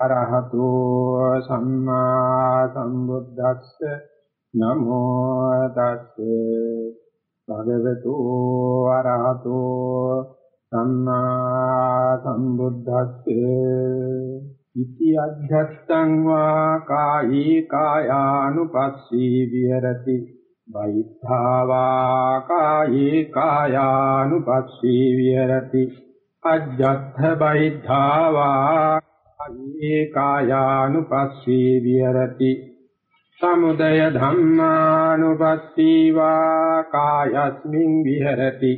අරහතු සම්මා සම්බුද්දස්ස නමෝ තස්සේ. භගවතු අරහතු සම්මා සම්බුද්දස්සේ. ඉති අධ්‍යත්තං වා කායේ කායානුපස්සී විහෙරති. වෛද්ධාවා කායේ කායානුපස්සී විහෙරති. අජ්ජත්ථ වෛද්ධාවා කායේ කායානුපස්සී විහෙරති සමුදය ධම්මානුපස්සීවා කායස්මින් විහෙරති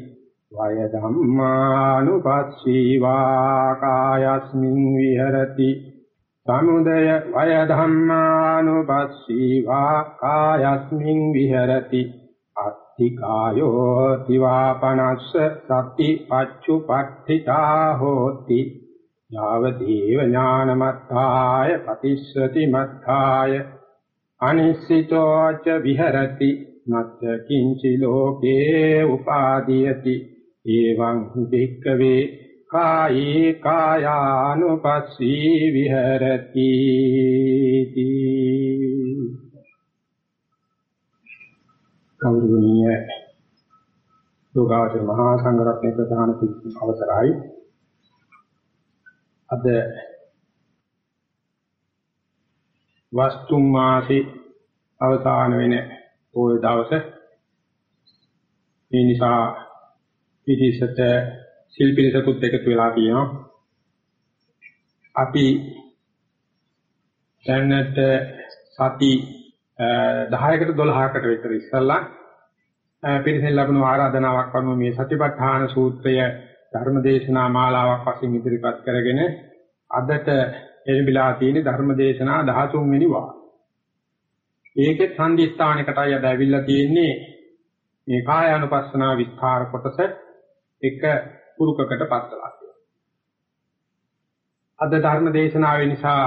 වය ධම්මානුපස්සීවා කායස්මින් විහෙරති සමුදය වය ධම්මානුපස්සීවා කායස්මින් විහෙරති අත්තිකායෝ තිවාපනස්ස සති පච්චුපට්ඨිතා හෝති යාව දේව ඥානමත්තාය පතිස්සති මත්තාය අනිස්සිතෝ ච විහෙරති නත්ත කිංචි ලෝකේ උපාදීයති. එවං භික්කවේ කායේ කායානුපස්සී විහෙරති. කෞරවණීය යෝගාචර මහා සංඝරත්නයේ ප්‍රධාන අවසරයි. අද වස්තුම් මාසේ අවසාන වෙන පොය දවසේ මේ නිසා පිටිසත සිල්පිරිසකුත් එකතු වෙලා තියෙනවා. අපි දැනට සති 10කට 12කට විතර ඉස්සල්ලා පිරිසෙන් ලැබුණු ආරාධනාවක් වුණ මේ සතිපට්ඨාන සූත්‍රය ධර්මදේශනා මාලාවක් වශයෙන් ඉදිරිපත් කරගෙන අදට එළඹිලා තියෙන ධර්මදේශනා 13 වෙනි වා. ඒකේ සංදිස්ථානයකටයි අද ඇවිල්ලා තියෙන්නේ මේ කායානුපස්සනා විස්තර කොටස එක පුරුකකට පත්වලා තියෙනවා. අද ධර්ම දේශනාවේ නිසා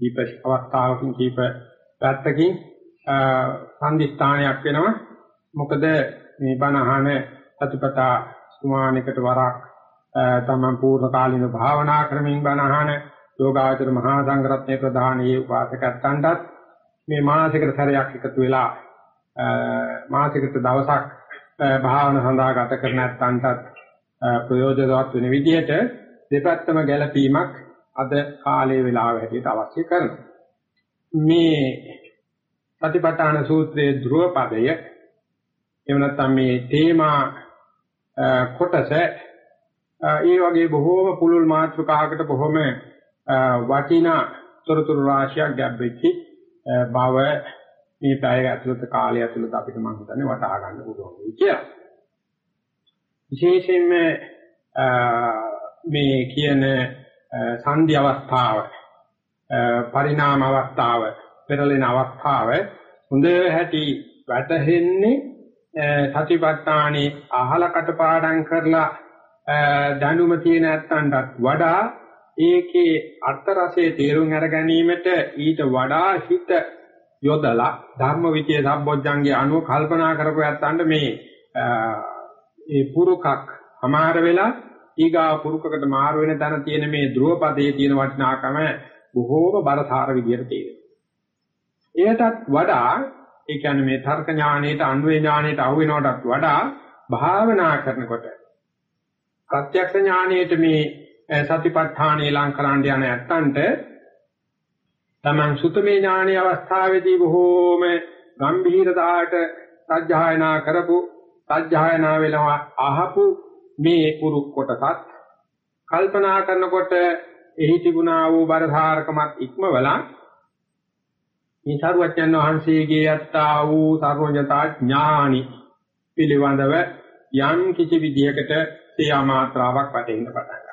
දීප අවස්ථාවකින් කීප පැත්තකින් සංදිස්ථානයක් වෙනවා. මොකද මේ බණ අහන සතිපතා සුමානිකට වරක් තමන් පූර්ණ කාලින භාවනා ක්‍රමෙන් බණ අහන යෝගාචර මහා සංඝරත්නයේ ප්‍රධානී උපාසකයන්ටත් මේ මානසික සැරයක් එකතු වෙලා මාසික දවසක් භාවන සඳහා ගත කර නැත්නම්ටත් ප්‍රයෝජනවත් වෙන විදිහට දෙපැත්තම ගැළපීමක් අද කාලයේ වේලාව හැටියට අවශ්‍ය කරනවා. මේ සතිපට්ඨාන සූත්‍රයේ ධ්‍රුව පදය එහෙම නැත්නම් මේ තේමා කොටස ඒ වගේ බොහෝම පුළුල් මාත්‍රකාවකට බොහොම වටිනා තොරතුරු රාශියක් ගැබ්වෙච්චි බව මේ පැය ඇතුළත කාලය ඇතුළත අපිට මම හිතන්නේ වටහා ගන්න පුළුවන් වෙයි කියලා. විශේෂයෙන්ම මේ කියන සංදි අවස්ථාව පරිණාම අවස්ථාව පෙරලෙන අවස්ථාව හොඳ හැටි වැටහෙන්නේ සතිපට්ඨානේ අහල කටපාඩම් කරලා දැනුම තියෙන නැත්තන්ටත් වඩා ඒකේ අර්ථ රසයේ තේරුම් අර ගැනීමට ඊට වඩා හිත යොදලා ධර්ම විචේ සම්බොජ්ජංගේ අනුව කල්පනා කරපු යත්තන්ට මේ ඒ පුරුකක් අමාර වෙලා ඊගා පුරුකකට මාරු වෙන තැන තියෙන මේ ධ්‍රුවපදයේ තියෙන වටිනාකම බොහෝම බරසාර විදියට තියෙනවා. එයටත් වඩා ඒ කියන්නේ මේ තර්ක ඥාණයට අන්වේ ඥාණයට අහු වෙනවටත් වඩා භාවනා කරනකොට ප්‍රත්‍යක්ෂ ඥාණයට මේ සතිපට්ඨානෙ ලං කරන්න යන ඇත්තන්ට තමන් සුතමේ ඥානීය අවස්ථාවේදී බොහෝම ගම්භීරතාවට සත්‍යයනා කරපු සත්‍යයනා වෙනවා අහපු මේ පුරු කොටසත් කල්පනා කරනකොට එහි තිබුණා වූ බරධාරකමත් ඉක්මවලා මේ සරුවච්චන් වහන්සේගේ යත්තා වූ සර්වඥතා ඥානි පිළිවඳව යම් කිසි විදියකට සියා මාත්‍රාවක් වටෙන්න පටන්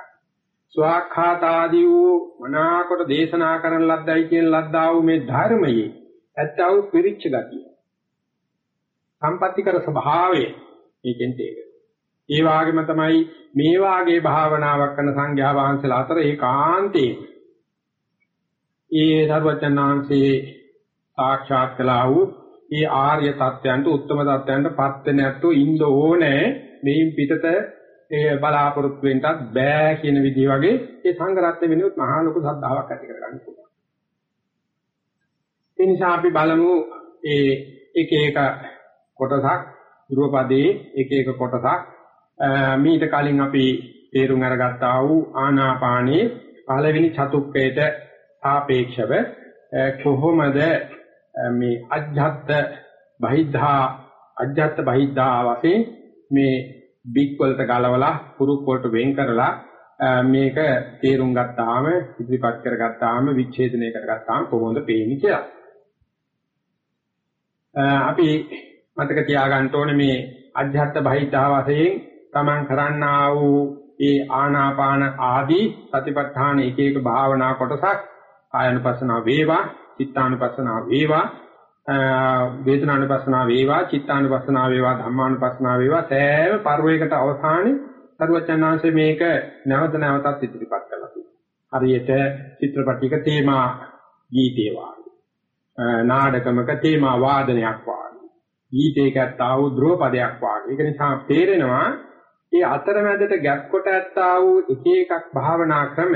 ස්වාඛාතාදී වූ මනාකොට දේශනා කරන ලද්දයි කියන ලද්දා වූ මේ ධර්මයේ ඇත්තව පිරිච්ච ගතිය. සම්පත්‍තිකර ස්වභාවය මේකෙන් තේරෙනවා. ඒ වගේම තමයි මේ වාගේ භාවනාවක් කරන සංඝයා වහන්සේලා අතර ඒකාන්තේ ඒ ධර්මචන්නාංශේ සාක්ෂාත් කළා වූ ඒ ආර්ය තත්ත්වයන්ට උත්තම තත්ත්වයන්ට පත් වෙන ඇත්තෝ ඉන්න ඕනේ මේන් පිටත ඒ බලාපොරොත්තු වෙන්නත් බෑ කියන විදිහ වගේ ඒ සංගරත්න වෙනුත් මහා ලොකු සද්ධාාවක් ඇති කරගන්න පුළුවන්. ඒ නිසා අපි බලමු ඒ එක එක කොටසක් ධ්‍රුවපදයේ එක එක කොටසක් මීට කලින් අපි තේරුම් අරගත්තා වූ ආනාපානයේ පළවෙනි චතුක්කයට සාපේක්ෂව කොහොමද මේ අජ්ජත් බහිද්ධා අජ්ජත් බහිද්ධා වශයෙන් මේ බික් වලට ගලවලා පුරුක් වලට වෙන් කරලා මේක තේරුම් ගත්තාම ඉදිරිපත් කරගත්තාම විච්ඡේදනය කරගත්තාම කොහොමද පේන්නේ කියලා. අපි මතක තියාගන්න ඕනේ මේ අධ්‍යාත්ම බහිද්ධා වශයෙන් තමන් කරන්නා වූ ඒ ආනාපාන ආදී සතිපට්ඨාන එක එක භාවනා කොටසක් ආයනුපස්සනා වේවා චිත්තානුපස්සනා වේවා වේදනානුපස්සනා වේවා චිත්තානුපස්සනා වේවා ධම්මානුපස්සනා වේවා සෑම පරිවේකට අවසානයේ සරුවචනාංශ මේක නැවත නැවතත් ඉදිරිපත් කරලා තියෙනවා. හරියට චිත්‍රපටික තේමා ගීතේ වාගේ නාටකමක තේමා වාදනයක් වාගේ ගීතයකට ආව ධ්‍රුවපදයක් වාගේ. ඒක නිසා තේරෙනවා ඒ අතරමැදට ගැප් කොට ඇත්තා වූ එක එකක් භාවනා ක්‍රම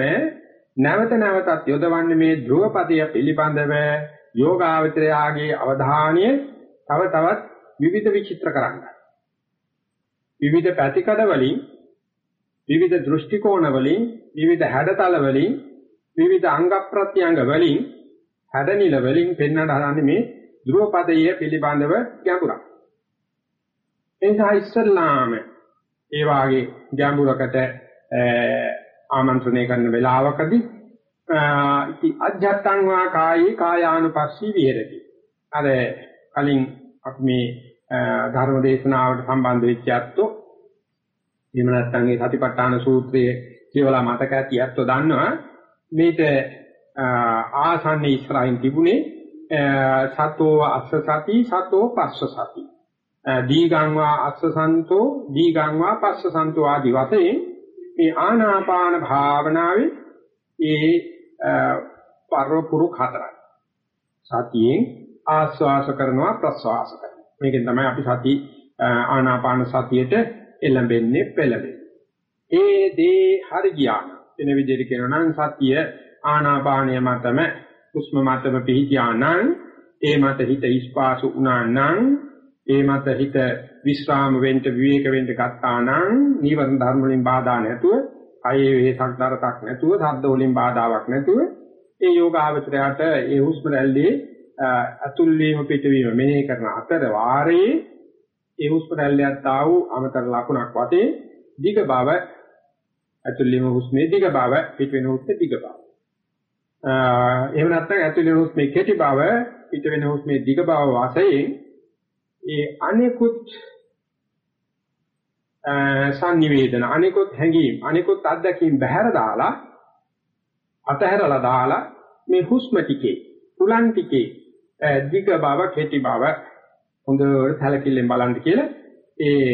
නැවත නැවතත් යොදවන්නේ මේ ධ්‍රුවපදය පිළිබඳව යෝගාවචරයාගේ අවධානය තව තවත් විවිධ විචිත්‍ර කරන්නයි. විවිධ පැතිකඩ වලින් විවිධ දෘෂ්ටි කෝණ වලින් විවිධ හැඩතල වලින් විවිධ අංග ප්‍රත්‍යංග වලින් හැඩනිල වලින් පෙන්වන්න හදන්නේ මේ ධ්‍රුවපදයේ පිළිබඳව ගැඹුරක්. එනිසා ඉස්සල්ලාම ඒ වාගේ ගැඹුරකට ආමන්ත්‍රණය කරන වෙලාවකදී ඉති අජත්තං වා කායේ කායානුපස්සී විහෙරති. අර කලින් අපි මේ ධර්ම දේශනාවට සම්බන්ධ වෙච්ච අත්ෝ එහෙම නැත්නම් මේ සතිපට්ඨාන සූත්‍රයේ කියවලා මතක ඇති අත්ෝ දන්නවා මේක ආසන්නේ ඉස්සරහින් තිබුණේ සතෝ අස්ස සති සතෝ පස්ස සති දීගං වා අස්සසන්තෝ දීගං වා පස්සසන්තෝ ආදි වශයෙන් මේ ආනාපාන භාවනාවේ ඒ පරපුරු හතරයි. සතියෙන් ආස්වාස කරනවා ප්‍රස්වාස කරනවා. මේකෙන් තමයි අපි සති ආනාපාන සතියට එළඹෙන්නේ පෙළඹෙන්නේ. ඒ දේ හරි ගියා. වෙන විදිහට කියනවා නම් සතිය ආනාපානය මතම හුස්ම මතම පිහිටියා නම් ඒ මත හිත ඉස්පාසු වුණා නම් ඒ මත හිත විශ්‍රාම වෙන්න විවේක වෙන්න ගත්තා නම් නීවරණ ධර්ම වලින් බාධා නැතුව අයේ වේසක් දරතක් නැතුව ශබ්ද වලින් බාධාවක් නැතුව ඒ යෝගාවචරයට ඒ හුස්ම රැල්ලේ අතුල් වීම පිටවීම මෙනෙහි කරන අතර වාරයේ ඒ හුස්ම රැල්ලට ආ වූ අමතර ලකුණක් වශයෙන් දිග බව අතුල් වීම හුස්මේ දිග බව පිට වෙන හුස්මේ දිග බව. එහෙම නැත්නම් අතුල් වීම හුස්මේ කෙටි බව පිට වෙන හුස්මේ දිග බව වශයෙන් ඒ අනිකුත් සංනිවේදන අනිකුත් හැඟීම් අනිකුත් අත්දැකීම් බහැර දාලා අතහැරලා දාලා මේ හුස්ම ටිකේ උලන් ටිකේ දිග බව කෙටි බව හොඳට සැලකිල්ලෙන් බලන්න කියලා ඒ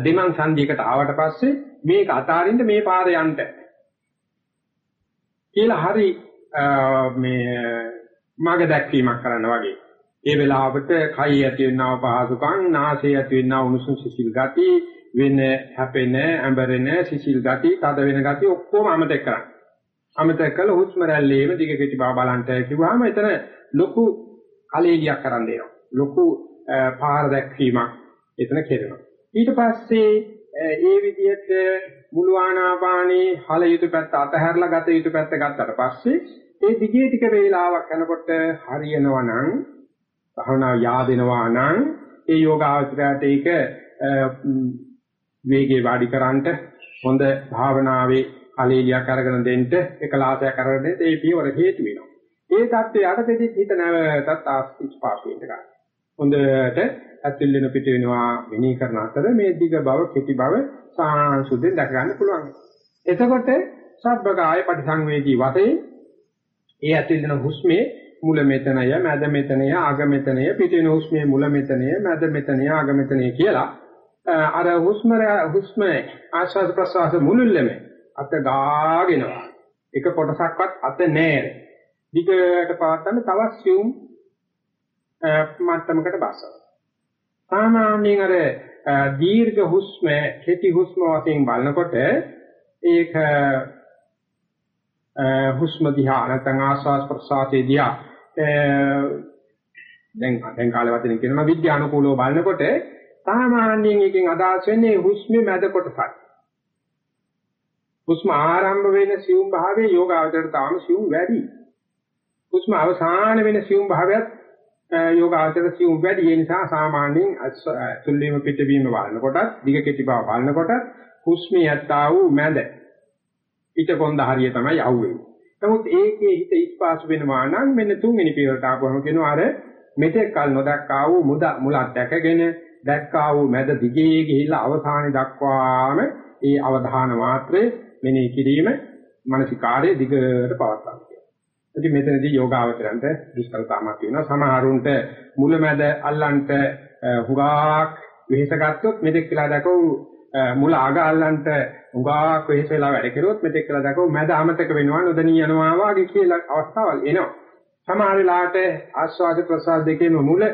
දෙමන් සංධියකට ආවට පස්සේ මේක අතාරින්න මේ පාර යන්න. කියලා හරි මේ මග දැක්වීමක් කරන්න වගේ. ඒ වෙලාවට කයි ඇති වෙනව පහසුකම්, නාසය ඇති වෙනව උණුසුම් සිසිල් ගති, වෙන හැපෙන, ඇඹරෙන සිසිල් ගති, තද වෙන ගති ඔක්කොම අමතක කරන්න. අමතක කළ හුස්ම රැල්ලේම දිග කෙටි බව බලන්ට කිව්වම එතන ලොකු කලෙලියක් කරන් දෙනවා. ලොකු පාර දැක්වීමක් එතන කෙරෙනවා. ඊට පස්සේ ඒ විදිහට මුළු ආනාපානේ හල යුතු පැත්ත අතහැරලා ගත යුතු පැත්ත ගත්තට පස්සේ ඒ දිගේ ටික වේලාවක් යනකොට හරියනවා නම් භාවනාව yaadෙනවා නම් ඒ යෝගාවචරයට ඒක වේගේ වාඩි කරන්ට හොඳ භාවනාවේ අලීලියක් අරගෙන දෙන්න එකලාසයක් අරගෙන ඒ පියවර හේතු වෙනවා. ඒ தත්ත්වය යටතේදී හිත නැවතත් ආස්තිස්පාස් වෙන්න ගන්න. හොඳට ඇතුල් වෙන පිට වෙනවා මෙනී කරන අතර මේ දිග බව කෙටි බව සාංශුද්ධෙන් දැක ගන්න පුළුවන්. එතකොට සබ්බකාය පරිසංවේදී වශයෙන් ඒ ඇතුල් වෙන හුස්මේ මුල මෙතනය මැද මෙතනය අග මෙතනය පිටින හුස්මේ මුල මෙතනය මැද මෙතනය අග මෙතනය කියලා අර හුස්ම හුස්ම ආශ්වාස ප්‍රශ්වාස මුලුල්ලෙම අත ගාගෙනවා. එක කොටසක්වත් අත නෑර. දිගට පාත්තන්න තවත් සියුම් මට්ටමකට බස්සනවා. සාමාන්‍යයෙන් අර දීර්ඝ හුස්ම, කෙටි හුස්ම වශයෙන් බලනකොට ඒක හුස්ම දිහා නැත්නම් ආස්වාස් ප්‍රසආතේ දිහා දැන් දැන් කාලේ වශයෙන් කියනවා විද්‍යානුකූලව බලනකොට සාමාන්‍යයෙන් එකෙන් අදහස් වෙන්නේ හුස්මේ මැද කොටසයි. හුස්ම ආරම්භ වෙන සියුම් භාවයේ යෝගාවචරයට තාම සියුම් වැඩි. හුස්ම අවසාන වෙන සියුම් භාවයත් යෝගාවචරයට සියුම් වැඩි. ඒ නිසා සාමාන්‍යයෙන් තුල්ලීම පිටවීම බලනකොටත් දිග කෙටි බව බලනකොටත් හුස්මේ යත්තා වූ මැද ඊට කොන්ද හරිය තමයි යවුවේ. නමුත් ඒකේ හිත ඉස්පාසු වෙනවා නම් මෙන්න තුන්වෙනි පියවරට ආපුවම කියනවා අර මෙතෙක් කල නොදක්කා වූ මුද මුලක් දැකගෙන දැක්කා වූ මැද දිගේ ගිහිල්ලා අවසානයේ දක්වාම ඒ අවධාන මාත්‍රේ මෙනෙහි කිරීම මානසිකාර්යයේ දිගට පවත්වා ගන්න. ඉතින් මෙතනදී යෝගාවචරන්ට දුෂ්කරතාවක් වෙනවා. සමහරුන්ට මුලමැද අල්ලන්ට හුඟක් වෙහෙස ගත්තොත් මෙතෙක් කියලා දකෝ මුල ආග අල්ලන්ට හුඟක් වෙහෙස වෙලා වැඩ කෙරුවොත් මෙතෙක් කියලා දකෝ මැද අමතක වෙනවා නොදණී යනවා වගේ කියලා අවස්ථාවල් එනවා. සමහර වෙලාවට ආස්වාද ප්‍රසාද දෙකේම මුල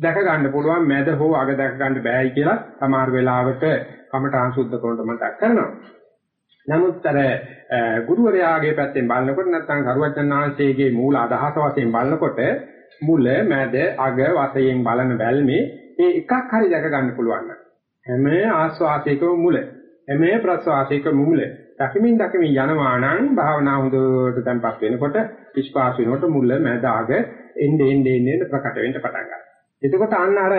දැක ගන්න පුළුවන් මැද හෝ අග දැක ගන්න බෑයි කියලා සමහර වෙලාවට කමඨාන් සුද්ධ කරනකොට මතක් කරනවා. නමුත් අර ගුරුවරයාගේ පැත්තෙන් බලනකොට නැත්නම් සරුවචනාංශයේගේ මූල අදහස වශයෙන් බලනකොට මුල මැද අග වශයෙන් බලන බැල්මේ ඒ එකක් හරි දැක ගන්න පුළුවන්. හැම ආස්වාසයකම මුල හැම ප්‍රස්වාසයකම මුල දකිමින් දකිමින් යනවා නම් භාවනා හොඳට tempත් වෙනකොට විශ්වාස වෙනකොට මුල මැද අග එන්නේ එන්නේ එන්නේ ප්‍රකට වෙන්න පටන් ගන්නවා. එතකොට අන්න අර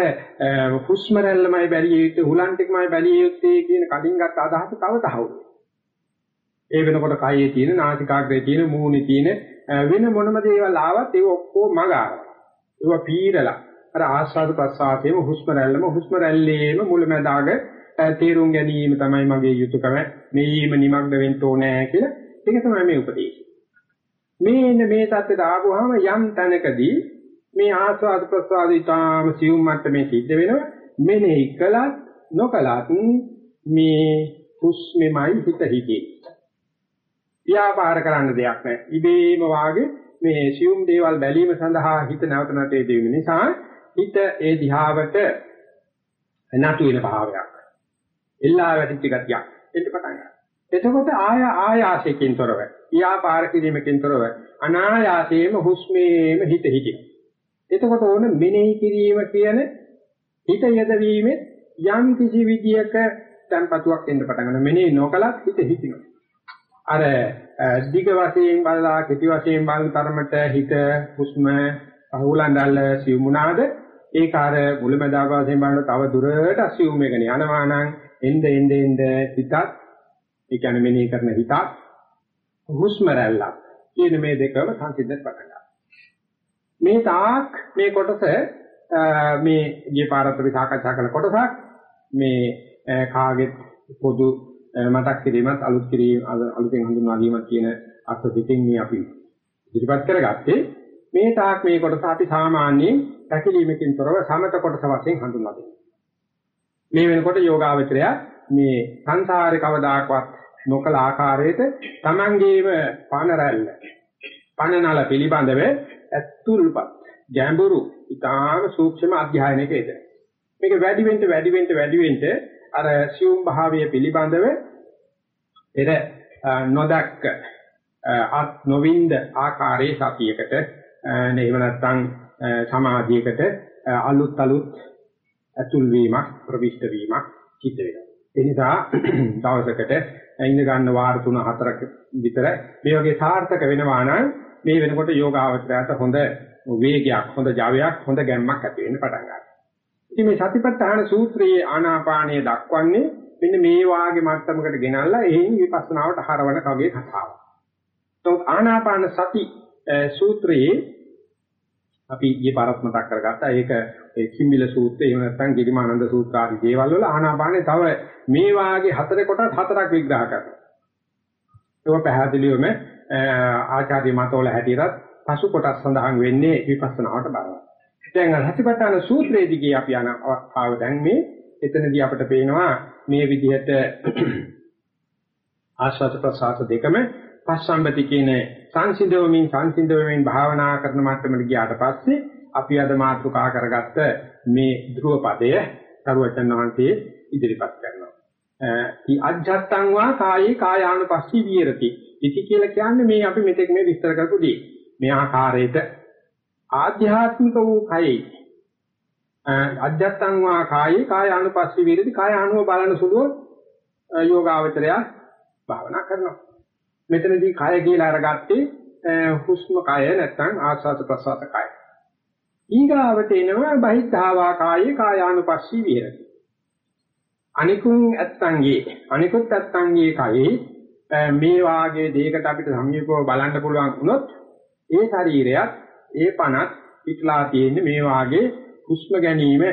හුස්ම රැල්ලමයි බැලිය යුත්තේ හුලන් ටිකමයි බැලිය යුත්තේ කියන කලින් ගත්ත අදහස තව තහවුරු. ඒ වෙනකොට කයේ තියෙන නාසිකාග්‍රේ තියෙන මූණේ තියෙන වෙන මොනම දේවල් ආවත් ඒක ඔක්කොම මග ආවා. ඒවා පීරලා අර ආස්වාද ප්‍රසආතේම හුස්ම රැල්ලම හුස්ම රැල්ලේම මුලැමැදාග තේරුම් ගැනීම තමයි මගේ යුතුයකම. මේීම නිමග්න වෙන්න ඕනේ කියලා ඒක තමයි මේ උපදේශය. මේ මේ தත්ත්වයට ආවොහම යම් තැනකදී මේ ආස්වාද ප්‍රසආද ඊටාම සියුම් මට්ටමේ සිද්ධ වෙනවා. මෙනෙහි කළත් නොකලත් මේ හුස්මෙමයි හිත හිතේ. ව්‍යාපාර කරන්න දෙයක් නැහැ. ඉබේම වාගේ මේ සියුම් දේවල් බැලීම සඳහා හිත නැවත නැතේ දෙවෙන නිසා හිත ඒ දිහාවට නතු වෙන භාවයක්. එල්ලා වැටිච්ච ගතියක් එන්න පටන් ගන්නවා. එතකොට ආය ආයාසයෙන් තොරව, ව්‍යාපාර කිරීමකින් තොරව අනායාසයෙන්ම හුස්මේම හිත හිටිනවා. එතකොට ඕන මෙනෙහි කිරීම කියන හිත යදවීමේ යම් කිසි විදියක tempatuක් එන්න පටන් ගන්නවා. මෙනෙහි නොකලත් හිත හිතිනවා. අර දිග වශයෙන් බලලා කෙටි වශයෙන් බලන තරමට හිත හුස්ම අහුලන්ඩල් සිවුමුණාද ඒක අර මුලමදාග වශයෙන් බලන තව දුරට අසියුම් එකනේ යනවා නම් එnde ende ende හිතත් ඒ කියන්නේ මෙනෙහි කරන හිතත් හුස්ම රැල්ලක් කියන මේ දෙකම සංසිද්ධ පටන් මේ තාක් මේ කොටස මේ ගිය පාරත් අපි සාකච්ඡා කළ කොටසක් මේ කාගෙත් පොදු මතක් කිරීමත් අලුත් කිරීම අලුතෙන් හඳුන්වා දීමත් කියන අර්ථ දෙකෙන් මේ අපි ඉදිරිපත් කරගත්තේ. මේ තාක් මේ කොටස අපි සාමාන්‍යයෙන් පැකිලීමකින් තොරව සමත කොටස වශයෙන් හඳුන්වා දෙනවා. මේ වෙනකොට යෝගාවචරය මේ සංසාරේ කවදාකවත් නොකල ආකාරයට Tamangeම පනරැල්ල පනනල පිළිබඳව ඇතුල්පත් ගැඹුරු ඊටාම සූක්ෂම අධ්‍යයනයක යෙදෙන. මේක වැඩි වෙන්න වැඩි වෙන්න වැඩි වෙන්න අර සියුම් භාවය පිළිබඳව පෙර නොදක්ක අත් නොවින්ද ආකාරයේ සතියකට එහෙම නැත්නම් සමාධියකට අලුත් අලුත් ඇතුල් වීමක් ප්‍රවිෂ්ඨ වීමක් සිද්ධ වෙනවා. ඒ නිසා දවසකට ඉඳ ගන්න වාර 3 4ක විතර මේ වගේ සාර්ථක වෙනවා නම් මේ වෙනකොට යෝගාවචරයට හොඳ වේගයක් හොඳ ජවයක් හොඳ ගැම්මක් ඇති වෙන්න පටන් ගන්නවා. ඉතින් මේ සතිපට්ඨාන සූත්‍රයේ ආනාපානය දක්වන්නේ මෙන්න මේ වාගේ මට්ටමකට ගෙනල්ලා එයින් විපස්සනාවට හරවන කගේ කතාවක්. તો ආනාපාන සති සූත්‍රයේ අපි ඊයේ පාරත් මතක් කරගත්තා. ඒක ඒ කිම්බිල සූත්‍රය එහෙම නැත්නම් ගිරිමානන්ද සූත්‍ර ආදී දේවල් වල ආනාපානේ තව මේ වාගේ හතර කොටස් හතරක් විග්‍රහ කරනවා. ඒක පැහැදිලිවම ආචාර්ය මතවල හැටියට පසු කොටස් සඳහන් වෙන්නේ විපස්සනාවට බලනවා. දැන් හතිපට්ඨාන සූත්‍රයේදී අපි යන අවස්ථාව දැන් මේ එතනදී අපිට පේනවා මේ විදිහට ආස්වාද ප්‍රසආස දෙකම පස්සම්බති කියන සංසිඳවමින් සංසිඳවමින් භාවනා කරන මට්ටමට ගියාට පස්සේ අපි අද මාතෘකා කරගත්ත මේ ධ්‍රුව පදය කරුවචන් වහන්සේ ඉදිරිපත් කරනවා. "ඊ අජ්ජත්තං වා කායේ කායානුපස්සී විහෙරති." ඉති කියලා කියන්නේ මේ අපි මෙතෙක් මේ විස්තර කරපු දේ. මේ ආකාරයට ආධ්‍යාත්මික වූ කයේ අජ්ජත්තං වා කායේ කායානුපස්සී විහෙරති කාය අනුව බලන සුළුව යෝගාවචරය භාවනා කරනවා. මෙතනදී කය කියලා අරගත්තේ හුස්ම කය නැත්නම් ආස්වාද ප්‍රසආත කය. ඊගාවට එනවා බහිද්ධාවා කායේ කායානුපස්සී විහෙරති. අනිකුන් ඇත්තන්ගේ අනිකුත් ඇත්තන්ගේ කයේ මේ වාගේ දෙයකට අපිට සමීපව බලන්න පුළුවන් වුණොත් ඒ ශරීරයත් ඒ පණත් පිටලා තියෙන්නේ මේ වාගේ හුස්ම ගැනීම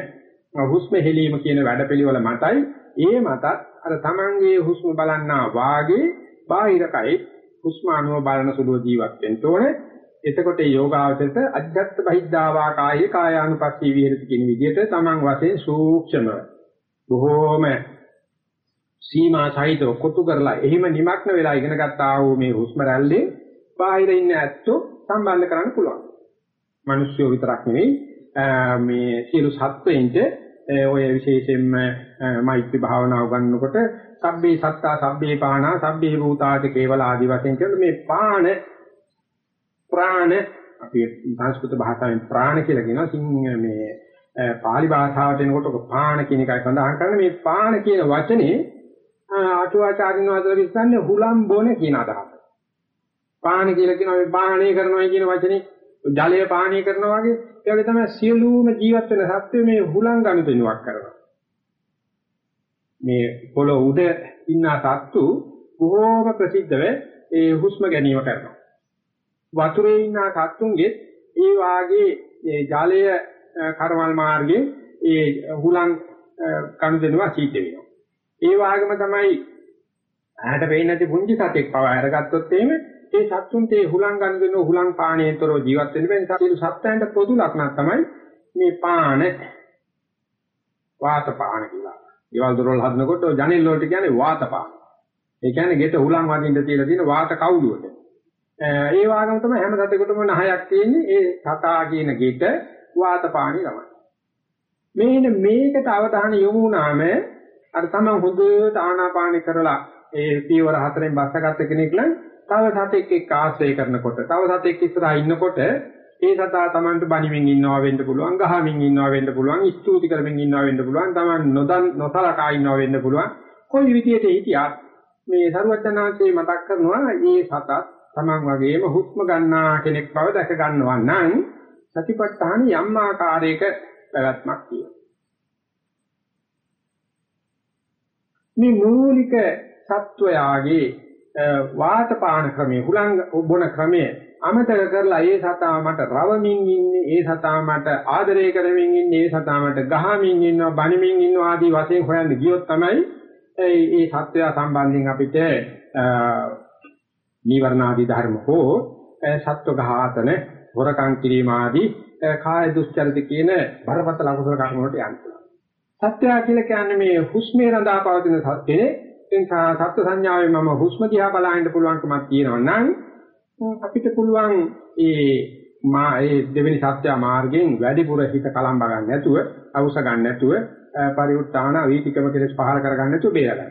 හුස්ම හෙලීම කියන වැඩපිළිවෙල මතයි ඒ මතත් අර තමන්ගේ හුස්ම බලන්නා වාගේ බාහිර කයි හුස්ම අනුව බලන සුළුව ජීවත් වෙන්න ඕනේ. එතකොට මේ යෝගාවචරයට අජ්ජත් බහිද්ධාවා කායේ කායානුපස්සී විහෙරති කියන විදිහට තමන් වශයෙන් සූක්ෂමව බොහෝම සීමා සහිතව කොටු කරලා එහිම නිමක්න වෙලා ඉගෙන ගත්තා වූ මේ හුස්ම රැල්ලේ බාහිර ඉන්න ඇත්තෝ සම්බන්ධ කරන්න පුළුවන්. මිනිස්සු විතරක් නෙවෙයි මේ සියලු සත්වයින්ට ඔය විශේෂයෙන්ම මෛත්‍රී භාවනාව ගන්නකොට සබ්බේ සත්තා සබ්බේ පාණා සබ්බේ භූතාද කේවල ආදි වශයෙන් කියන මේ පාණ ප්‍රාණ අපි සංස්කෘත භාෂාවෙන් ප්‍රාණ කියලා කියනවා සිංහ මේ පාලි භාෂාවට එනකොට පාණ කියන එකයි සඳහන් කරන්නේ මේ පාණ කියන වචනේ අටුවාචාරින් වහන්සේලා විශ්වන්නේ හුලම් බොන කියන අදහස. පාණ කියලා කියනවා මේ පාණේ කරනවා කියන වචනේ ජලය පානීය කරනවා වගේ ඒ වගේ තමයි සියලුම ජීවත් වෙන සත්ත්වය මේ හුලං ගනුදෙනුවක් කරනවා. මේ පොළොව උඩ ඉන්න සත්තු බොහෝම ප්‍රසිද්ධව ඒ හුස්ම ගැනීම කරනවා. වතුරේ ඉන්න සත්තුන්ගේ ඒ වාගේ ඒ ජලය කරවල් මාර්ගයේ ඒ හුලං ගනුදෙනුව සිද්ධ වෙනවා. ඒ වගේම තමයි ඇහැට පේන්නේ නැති පුංචි සතෙක් පව අරගත්තොත් එහෙම ඒ සත්තුන්ට ඒ හුලං ගන්න දෙන හුලං පාණයෙන්තරෝ ජීවත් වෙන්න බැහැ. ඒ සත්ත්වයන්ට පොදු ලක්ෂණක් තමයි මේ පාණ වාත පාණ කියලා. ඊවල දොරවල් හදනකොට ජනෙල් වලට කියන්නේ වාත පාණ. ඒ කියන්නේ ගෙට හුලං වදින්න තියලා තියෙන වාත කවුළුවට. ඒ වගේම තමයි හැම සතෙකුටම නහයක් තියෙන්නේ ඒ සතා කියන ගෙට වාත පාණි තමයි. මේන මේකට අවධානය යොමු වුණාම අර තමයි හොඳට ආනාපානි කරලා ඒ පියවර හතරෙන් බස්සගත්ත කෙනෙක් නම් තව සතෙක් එක්ක ආශ්‍රය කරනකොට තව සතෙක් ඉස්සරහා ඉන්නකොට ඒ සතා Tamanට බණිමින් ඉන්නවා වෙන්න පුළුවන් ගහමින් ඉන්නවා වෙන්න පුළුවන් ස්තුති කරමින් ඉන්නවා වෙන්න පුළුවන් Taman නොදන් නොසලකා ඉන්නවා වෙන්න පුළුවන්. කොයි විදියට හිටියත් මේ සරුවචනාංශේ මතක් කරනවා මේ සතත් Taman වගේම හුස්ම ගන්නා කෙනෙක් බව දැක ගන්නවා නම් සතිපට්ඨාන යම් ආකාරයක පැවැත්මක් තියෙනවා. මේ මූලික සත්වයාගේ වාතපාන ක්‍රමයේ හුලං බොන ක්‍රමයේ අමතක කරලා ඒ සතා මට රවමින් ඉන්නේ ඒ සතා මට ආදරය කරමින් ඉන්නේ ඒ සතා මට ගහමින් ඉන්නවා බනිමින් ඉන්නවා ආදී වශයෙන් හොයන්න ගියොත් තමයි ඒ ඒ සත්වය සම්බන්ධයෙන් අපිට නීවරණාදී ධර්ම හෝ සත්ව ඝාතන හොරකම් කිරීම ආදී කාය දුස්චරිත කියන බරපතල අකුසල කර්ම වලට යන්නේ. සත්‍යය කියලා කියන්නේ මේ හුස්මේ රඳා පවතින සත්‍යනේ නිසා සත්ත්ව සංඥාවේ මම හුස්ම දිහා බලන්න පුළුවන්කමක් තියෙනවා නම් අපිට පුළුවන් ඒ මා ඒ දෙවෙනි සත්‍ය මාර්ගයෙන් වැඩිපුර හිත කලම්බ ගන්න නැතුව අවශ්‍ය ගන්න නැතුව පරිඋත්තාන වීතිකම කෙලස් පහල කර ගන්න නැතුව බේරගන්න.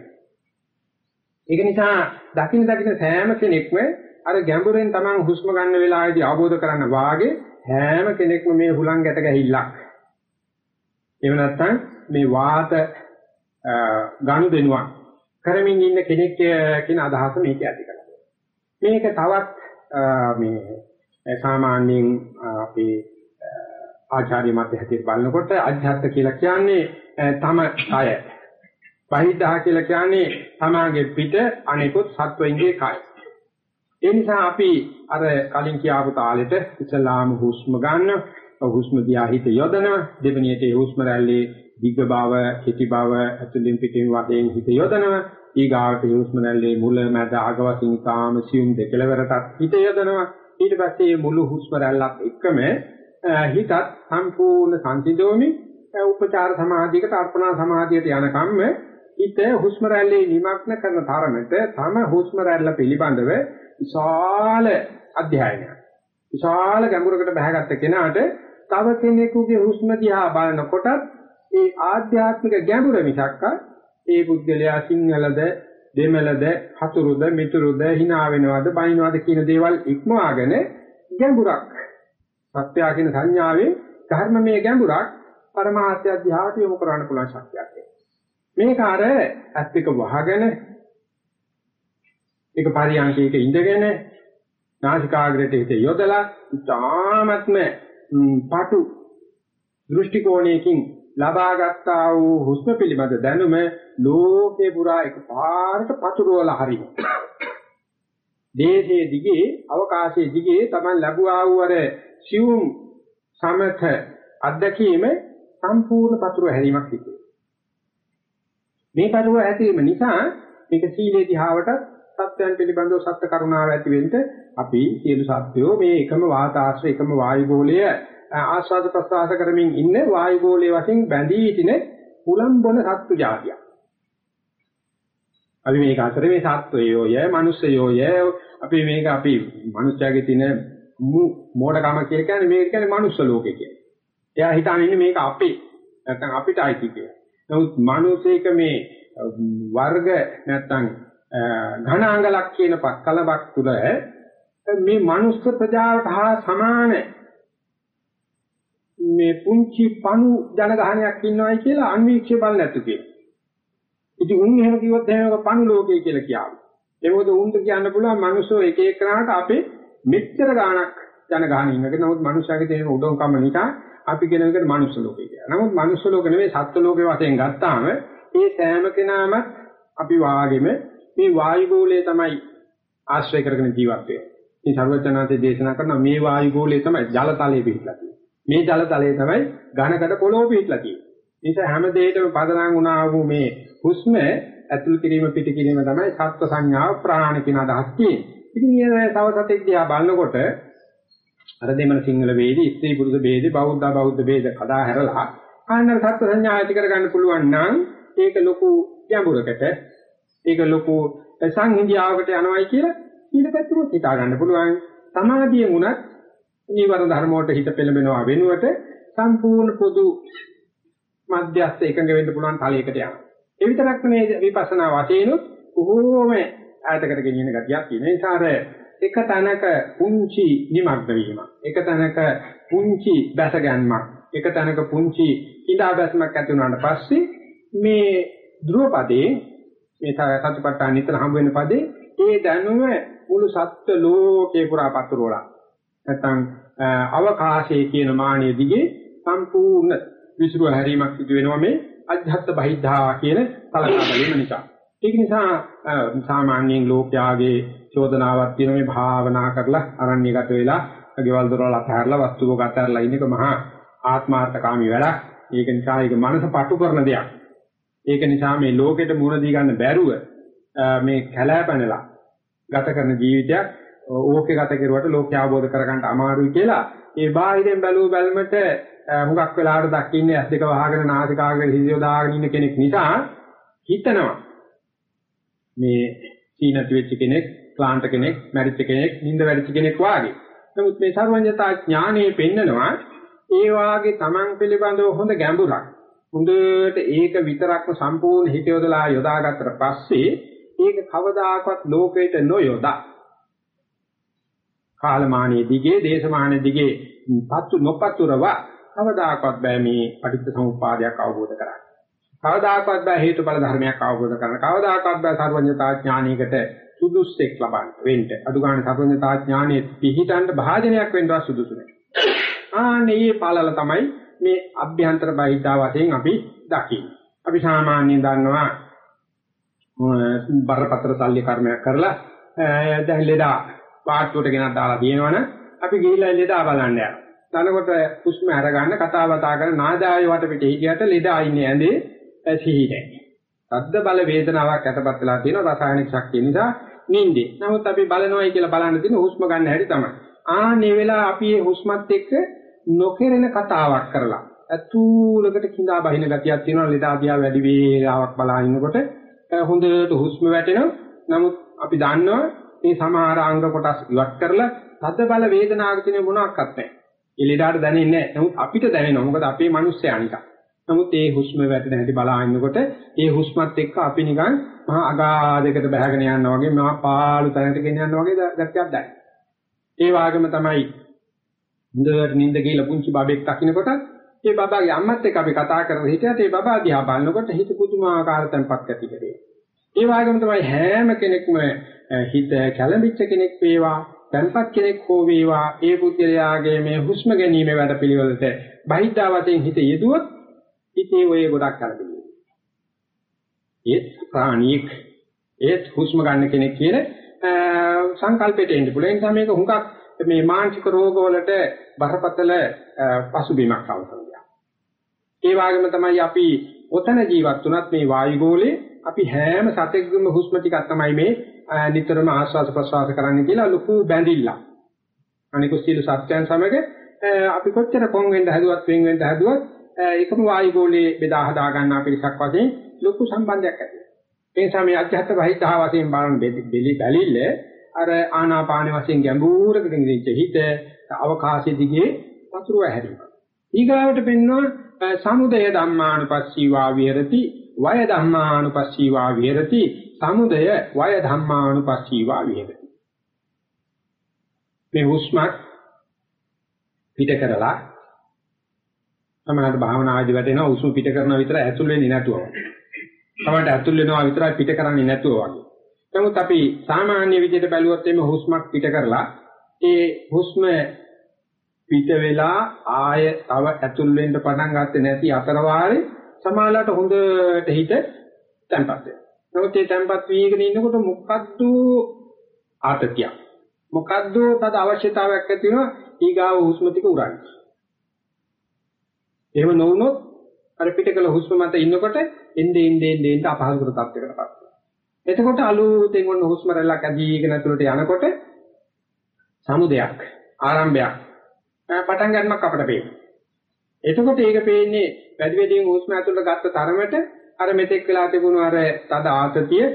ඒක නිසා දකින්න දකින්න සෑම කෙනෙක්ම අර ගැඹුරෙන් Taman හුස්ම ගන්න වෙලාවේදී අවබෝධ කරන්න වාගේ හැම කෙනෙක්ම මේ හුලං ගැට ගැහිල්ලක්. එහෙම නැත්නම් මේ වාත ගනු දෙනුවක් කරමින් ඉන්න කෙනෙක් කියන අදහස මේක ඇති කරගන්නවා. මේක තවත් මේ සාමාන්‍යයෙන් අපේ ආචාර්ය මත හැටියට බලනකොට අධ්‍යාත්ම කියලා කියන්නේ තම කය. බහිද්ධා කියලා කියන්නේ තමාගේ පිට අනිකුත් සත්වයින්ගේ කය. ඒ නිසා අපි අර කලින් කියාපු තාලෙට ඉස්ලාම හුස්ම ගන්න හුස්ම දිහා හිත යොදනවා දෙවෙනියට හුස්ම රැල්ලේ දිග්ග බව, කෙටි බව, ඇතුලින් පිටින් වශයෙන් හිත යොදනවා. ඊගාවට හුස්ම රැල්ලේ මුල මැද අග වශයෙන් තාම සියුම් දෙකලවරටත් හිත යොදනවා. ඊට පස්සේ මුළු හුස්ම රැල්ලත් එක්කම හිතත් සම්පූර්ණ සංසිඳෝමි උපචාර සමාධියකට අර්පණා සමාධියට යනකම්ම හිත හුස්ම රැල්ලේ නිමග්න කරන තරමට තම හුස්ම රැල්ල පිළිබඳව විශාල අධ්‍යයනයක් විශාල ගැඹුරකට බහගත්ත කෙනාට තව කෙනෙකුගේ හුස්ම දිහා බලනකොට ඒ ආධ්‍යාත්මික ගැඹුර මිසක්ක ඒ පුද්ගලයා සිංහලද දෙමළද හතුරුද මිතුරුද hina වෙනවද බයිනවද කියන දේවල් ඉක්මවාගෙන ගැඹුරක්. සත්‍යා කියන සංඥාවේ ධර්මමය ගැඹුරක් පරමාර්ථය ධ්‍යාට යොමු කරන්න පුළුවන් ශක්තියක් මේක අර ඇත්තික වහගෙන ඒක පරියන්කයක ඉඳගෙන නාසිකාග්‍රයට හිත යොදලා ඉතාමත්ම පාටු දෘෂ්ටි කෝණයකින් ලබාගත්තා වූ හුස්ම පිළිබඳ දැනුම ලෝකේ පුරා එකපාරට පතුරවලා හරින. දේශයේ දිගේ අවකාශයේ දිගේ තමයි ලැබුවා වූ අර සිවුම් සමත අත්දැකීම සම්පූර්ණ පතුර හැරීමක් සිදු මේ පතුර හැරීම නිසා මේක සීලේ දිහාවට සත්‍යයන් පිළිබඳව සත්‍ය කරුණාව ඇති වෙන්න අපි සියලු සත්‍යෝ මේ එකම වාතාශ්‍රය එකම වායුගෝලය ආස්වාද ප්‍රසආස කරමින් ඉන්න වායුගෝලයේ වශයෙන් බැඳී සිටින පුලම්බන සත්තු జాතිය. අපි මේක අතරේ මේ සත්වයෝය, මිනිස්සයෝය, අපි මේක අපි මිනිස්යාගේ තියෙන මෝඩකම කියලා කියන්නේ මේක කියන්නේ මනුස්ස ලෝකේ කියන්නේ. එයා හිතාන ඉන්නේ මේක අපේ නැත්නම් අපිට අයිති කියලා. නමුත් මිනිසෙක මේ වර්ග නැත්නම් ඝනාංගලක් කියන පක්කලබක් තුල මේ මනුස්ස ප්‍රජාවට හා සමාන මේ පුංචි පණු ජනගහනයක් ඉන්නවයි කියලා අන්වීක්ෂය බල නැතු කියන. ඉතින් උන් එහෙම කිව්වොත් එහෙම පණු ලෝකය කියලා කියනවා. ඒ මොකද උන්ට කියන්න පුළුවන් මිනිස්සු එක එකනකට අපේ මෙච්චර ගාණක් ජනගහන ඉන්නක නමුත් මිනිස්සුන්ගේ තියෙන උඩඟකම නිසා අපි කියන එකට මනුස්ස ලෝකය කියනවා. නමුත් මනුස්ස ලෝක නෙවෙයි සත්ත්ව ලෝකේ වශයෙන් ගත්තාම ඒ සෑම කෙනාම අපි වාගෙම මේ වායුගෝලය තමයි ආශ්‍රය කරගෙන ජීවත් වෙන්නේ. මේ ਸਰවඥාන්තේ දේශනා කරන මේ වායුගෝලය තමයි ජලතලයේ පිහිටලා තියෙන්නේ. මේ ජලතලයේ තමයි ඝනකඩ පොළොව පිහිටලා තියෙන්නේ. නිසා හැම දෙයකම පදනම් වුණා වූ මේ හුස්ම ඇතුල් කිරීම පිට කිරීම තමයි සත්ව සංඥාව ප්‍රාණ කියන අදහස් තියෙන්නේ. ඉතින් මේ තව සතෙක් දිහා බලනකොට අර දෙමළ සිංහල වේදී ස්ත්‍රී පුරුෂ ભેදේ බෞද්ධ බෞද්ධ ભેද කඩා හැරලා ආනන්ද සත්ව සංඥා ඇති කරගන්න පුළුවන් නම් ඒක ලොකු ගැඹුරකට ඒක ලොකු සංහිඳියාවකට යනවායි කියලා ඊට පැත්තට හිතා ගන්න පුළුවන් සමාධියෙන් උනත් නීවර ධර්ම වලට හිත පෙළඹෙනවා වෙනුවට සම්පූර්ණ පොදු මධ්‍යස්ථ එකඟ වෙන්න පුළුවන් තලයකට යනවා. ඒ විතරක් නෙවෙයි විපස්සනා වශයෙන් කොහොම ඈතකට ගෙනියන ගතියක් තියෙන නිසා අර එක තැනක පුංචි නිමග්න වීම එක තැනක පුංචි බැස ගැනීමක් එක තැනක පුංචි ඉඳා බැසමක් ඇති වුණාට පස්සේ මේ ධ්‍රුවපදේ මේ සතිපට්ඨාන නිතර හම් වෙන පදේ ඒ දැනුම මුළු සත්ත්ව ලෝකේ පුරා පතුරවලා නැත්තම් අවකාශයේ කියන මානිය දිගේ සම්පූර්ණ විසිරුව හැරීමක් සිදු වෙනවා මේ අධ්‍යාත්ම බහිද්ධා කියන කලකා බැලීම නිසා ඒක නිසා සාමාන්‍යයෙන් ලෝකයාගේ චෝදනාවක් තියෙන මේ භාවනා කරලා අරණ්‍යගත වෙලා ගෙවල් දොරවල් අතහැරලා වස්තුව අතහැරලා ඉන්න එක මහා ආත්මාර්ථකාමී වැඩක්. ඒක නිසා ඒක මනස පටු කරන දෙයක්. ඒක නිසා මේ ලෝකෙට මුණ දී ගන්න බැරුව මේ කැලෑපැනලා ගත කරන ජීවිතයක් ඕකේ ගත කෙරුවට ලෝකය අවබෝධ කරගන්න අමාරුයි කියලා ඒ බාහිරෙන් බැලුව බැලමට හුඟක් වෙලාවට දකින්නේ ඇස් දෙක වහගෙන නාසිකාග්‍රේ හිසියෝ දාගෙන ඉන්න කෙනෙක් නිසා හිතනවා මේ සීනත් වෙච්ච කෙනෙක්, ක්ලාන්ත කෙනෙක්, මැරිච්ච කෙනෙක්, නිින්ද වැටිච්ච කෙනෙක් වාගේ. නමුත් මේ සර්වඥතා ඥානයේ පෙන්නනවා ඒ වාගේ Taman පිළිබඳව හොඳ ගැඹුරක්. හොඳට ඒක විතරක්ම සම්පූර්ණ හිත යොදලා යොදාගත්තට පස්සේ ඒක කවදාකවත් ලෝකයට නොයොදා කාලමානයේ දිගේ දේශමානයේ දිගේ පත්තු නොපත්තුරව කවදාකවත් බෑ මේ පටිච්ච සමුප්පාදයක් අවබෝධ කරගන්න. කවදාකවත් බෑ හේතුඵල ධර්මයක් අවබෝධ කරගන්න. කවදාකවත් බෑ සර්වඥතා ඥානයකට සුදුස්සෙක් ලබන්න වෙන්න. අඩු ගන්න සර්වඥතා ඥානයේ පිහිටන්න භාජනයක් වෙන්නවත් සුදුසු නැහැ. ආනේ පාලල තමයි මේ අභ්‍යන්තර බහිද්ධා වශයෙන් අපි දකින්නේ. අපි සාමාන්‍යයෙන් දන්නවා බරපතල සල්ලි කර්මයක් කරලා දැන් ලෙඩා පාට්ටුවට ගෙනත් දාලා දිනවනම් අපි ගිහිල්ලා ලෙඩා බලන්න යනවා. දනකොට හුස්ම අරගන්න කතා බතා කරන නාදාය වට පිට හිටියට ලෙඩා ඉන්නේ ඇඳේ සිහි නැහැ. සද්ද බල වේදනාවක් යටපත් වෙලා තියෙන රසායනික ශක්තිය නිසා නිින්දේ. නමුත් අපි බලනවායි කියලා බලන්න තියෙන හුස්ම ගන්න හැටි තමයි. ආන්නේ වෙලා අපි මේ හුස්මත් එක්ක නොකෙරෙන කතාවක් කරලා අතුලකට කිඳා බහින ගතියක් තියෙනවා ලෙඩාදියා වැඩි වේලාවක් බලා ඉන්නකොට හොඳට හුස්ම වැටෙනවා. නමුත් අපි දන්නවා මේ සමහර අංග කොටස් ඉවත් කරලා තද බල වේදනාවක තියෙන මොනක්වත් නැහැ. එළියට දැනෙන්නේ නැහැ. නමුත් අපිට දැනෙනවා. මොකද අපේ මිනිස්සයා නිකන්. නමුත් ඒ හුස්ම වැටෙන හැටි බලාගෙනකොට ඒ හුස්මත් එක්ක අපි නිකන් මහා අගාධයකට බහගෙන යනවා වගේ මහා පාළු තැනකට ගෙන යනවා වගේ ගැටියක් දැනෙනවා. ඒ වගේම තමයි හොඳට නිින්ද ගිහලා පුංචි බබෙක් දකින්නකොට ඒ බබාගේ අම්මත් එක්ක අපි කතා කරලා හිටියත් ඒ බබා දිහා බලනකොට හිත පුදුමාකාර තැන්පත් ඇති කරේ. ඒ වගේම තමයි හැම කෙනෙක්ම හිත කැළඹිච්ච කෙනෙක් වේවා තැන්පත් කෙනෙක් හෝ වේවා ඒ පුද්ගලයාගේ මේ හුස්ම ගැනීම වැඩපිළිවෙලට බහිද්ධා වශයෙන් හිත යෙදුවොත් හිතේ ඔය ගොඩක් කරදෙන්නේ. ඒත් ප්‍රාණික ඒත් හුස්ම ගන්න කෙනෙක් කියන සංකල්පයට එන්න පුළුවන්. ඒ නිසා මේක හුඟක් මේ මානසික රෝගවලට බරපතල පසුබිමක් අවසන්දියා. ඒ වගේම තමයි අපි ඔතන ජීවත් වුණත් මේ වායුගෝලේ අපි හැම සතෙක්ගම හුස්ම ටිකක් තමයි මේ නිතරම ආශ්වාස ප්‍රශ්වාස කරන්න කියලා ලොකු බැඳිල්ලක්. අනිකුත් සියලු සත්‍යයන් සමග අපි කොච්චර කොන් වෙන්න හැදුවත් වෙන් වෙන්න හැදුවත් ඒකම වායුගෝලයේ බෙදා හදා ගන්නා පිරිසක් වශයෙන් ලොකු සම්බන්ධයක් ඇති වෙනවා. ඒ නිසා මේ අධ්‍යාත්ම බහිද්ධා වශයෙන් බලන බෙලි බැලිල්ල අර ආනාපාන වශයෙන් ගැඹුරකට ගිහිච්ච හිත අවකාශයේ දිගේ වතුර හැරීම. ඊගාවට පෙන්වන සමුදය ධම්මානුපස්සීවා විහෙරති වය ධම්මානුපස්සීවා විහෙරති සමුදය වය ධම්මානුපස්සීවා විහෙරති. මේ හුස්මක් පිට කරලා සමහරවිට භාවනා ආදි වැටෙනවා උසු පිට කරනවා විතර ඇතුල් වෙන්නේ නැතුව. සමහරවිට ඇතුල් වෙනවා විතරයි පිට කරන්නේ නැතුව වගේ. නමුත් අපි සාමාන්‍ය විදිහට බැලුවොත් එimhe හුස්මක් පිට කරලා ඒ හුස්ම පිට වෙලා ආය තව ඇතුල් වෙන්න පටන් ගත්තේ නැති අතර වාරේ සමාලලට හොඳට හිත තැම්පත් වෙනවා. නමුත් මේ තැම්පත් වීගෙන ඉන්නකොට මොකද්ද ආතතිය. මොකද්ද තද අවශ්‍යතාවයක් ඇති වෙනවා ඊගාව හුස්ම ටික උරන්නේ. එහෙම නොවුනොත් අර පිටකල හුස්ම මත ඉන්නකොට එන්නේ එන්නේ එන්නේ අපහසුකර තත්යකටපත් වෙනවා. එතකොට අලුතෙන් ඔන්න හුස්ම රැල්ලක් ඇදීගෙන ඇතුළට යනකොට සමුදයක් ආරම්භයක් පටන් ගන්නක් අපිට පේනවා. එතකොට ඒක පේන්නේ වැඩි වැඩියෙන් හුස්ම ඇතුළට ගත්ත තරමට අර මෙතෙක් වෙලා තිබුණු අර තද ආතතිය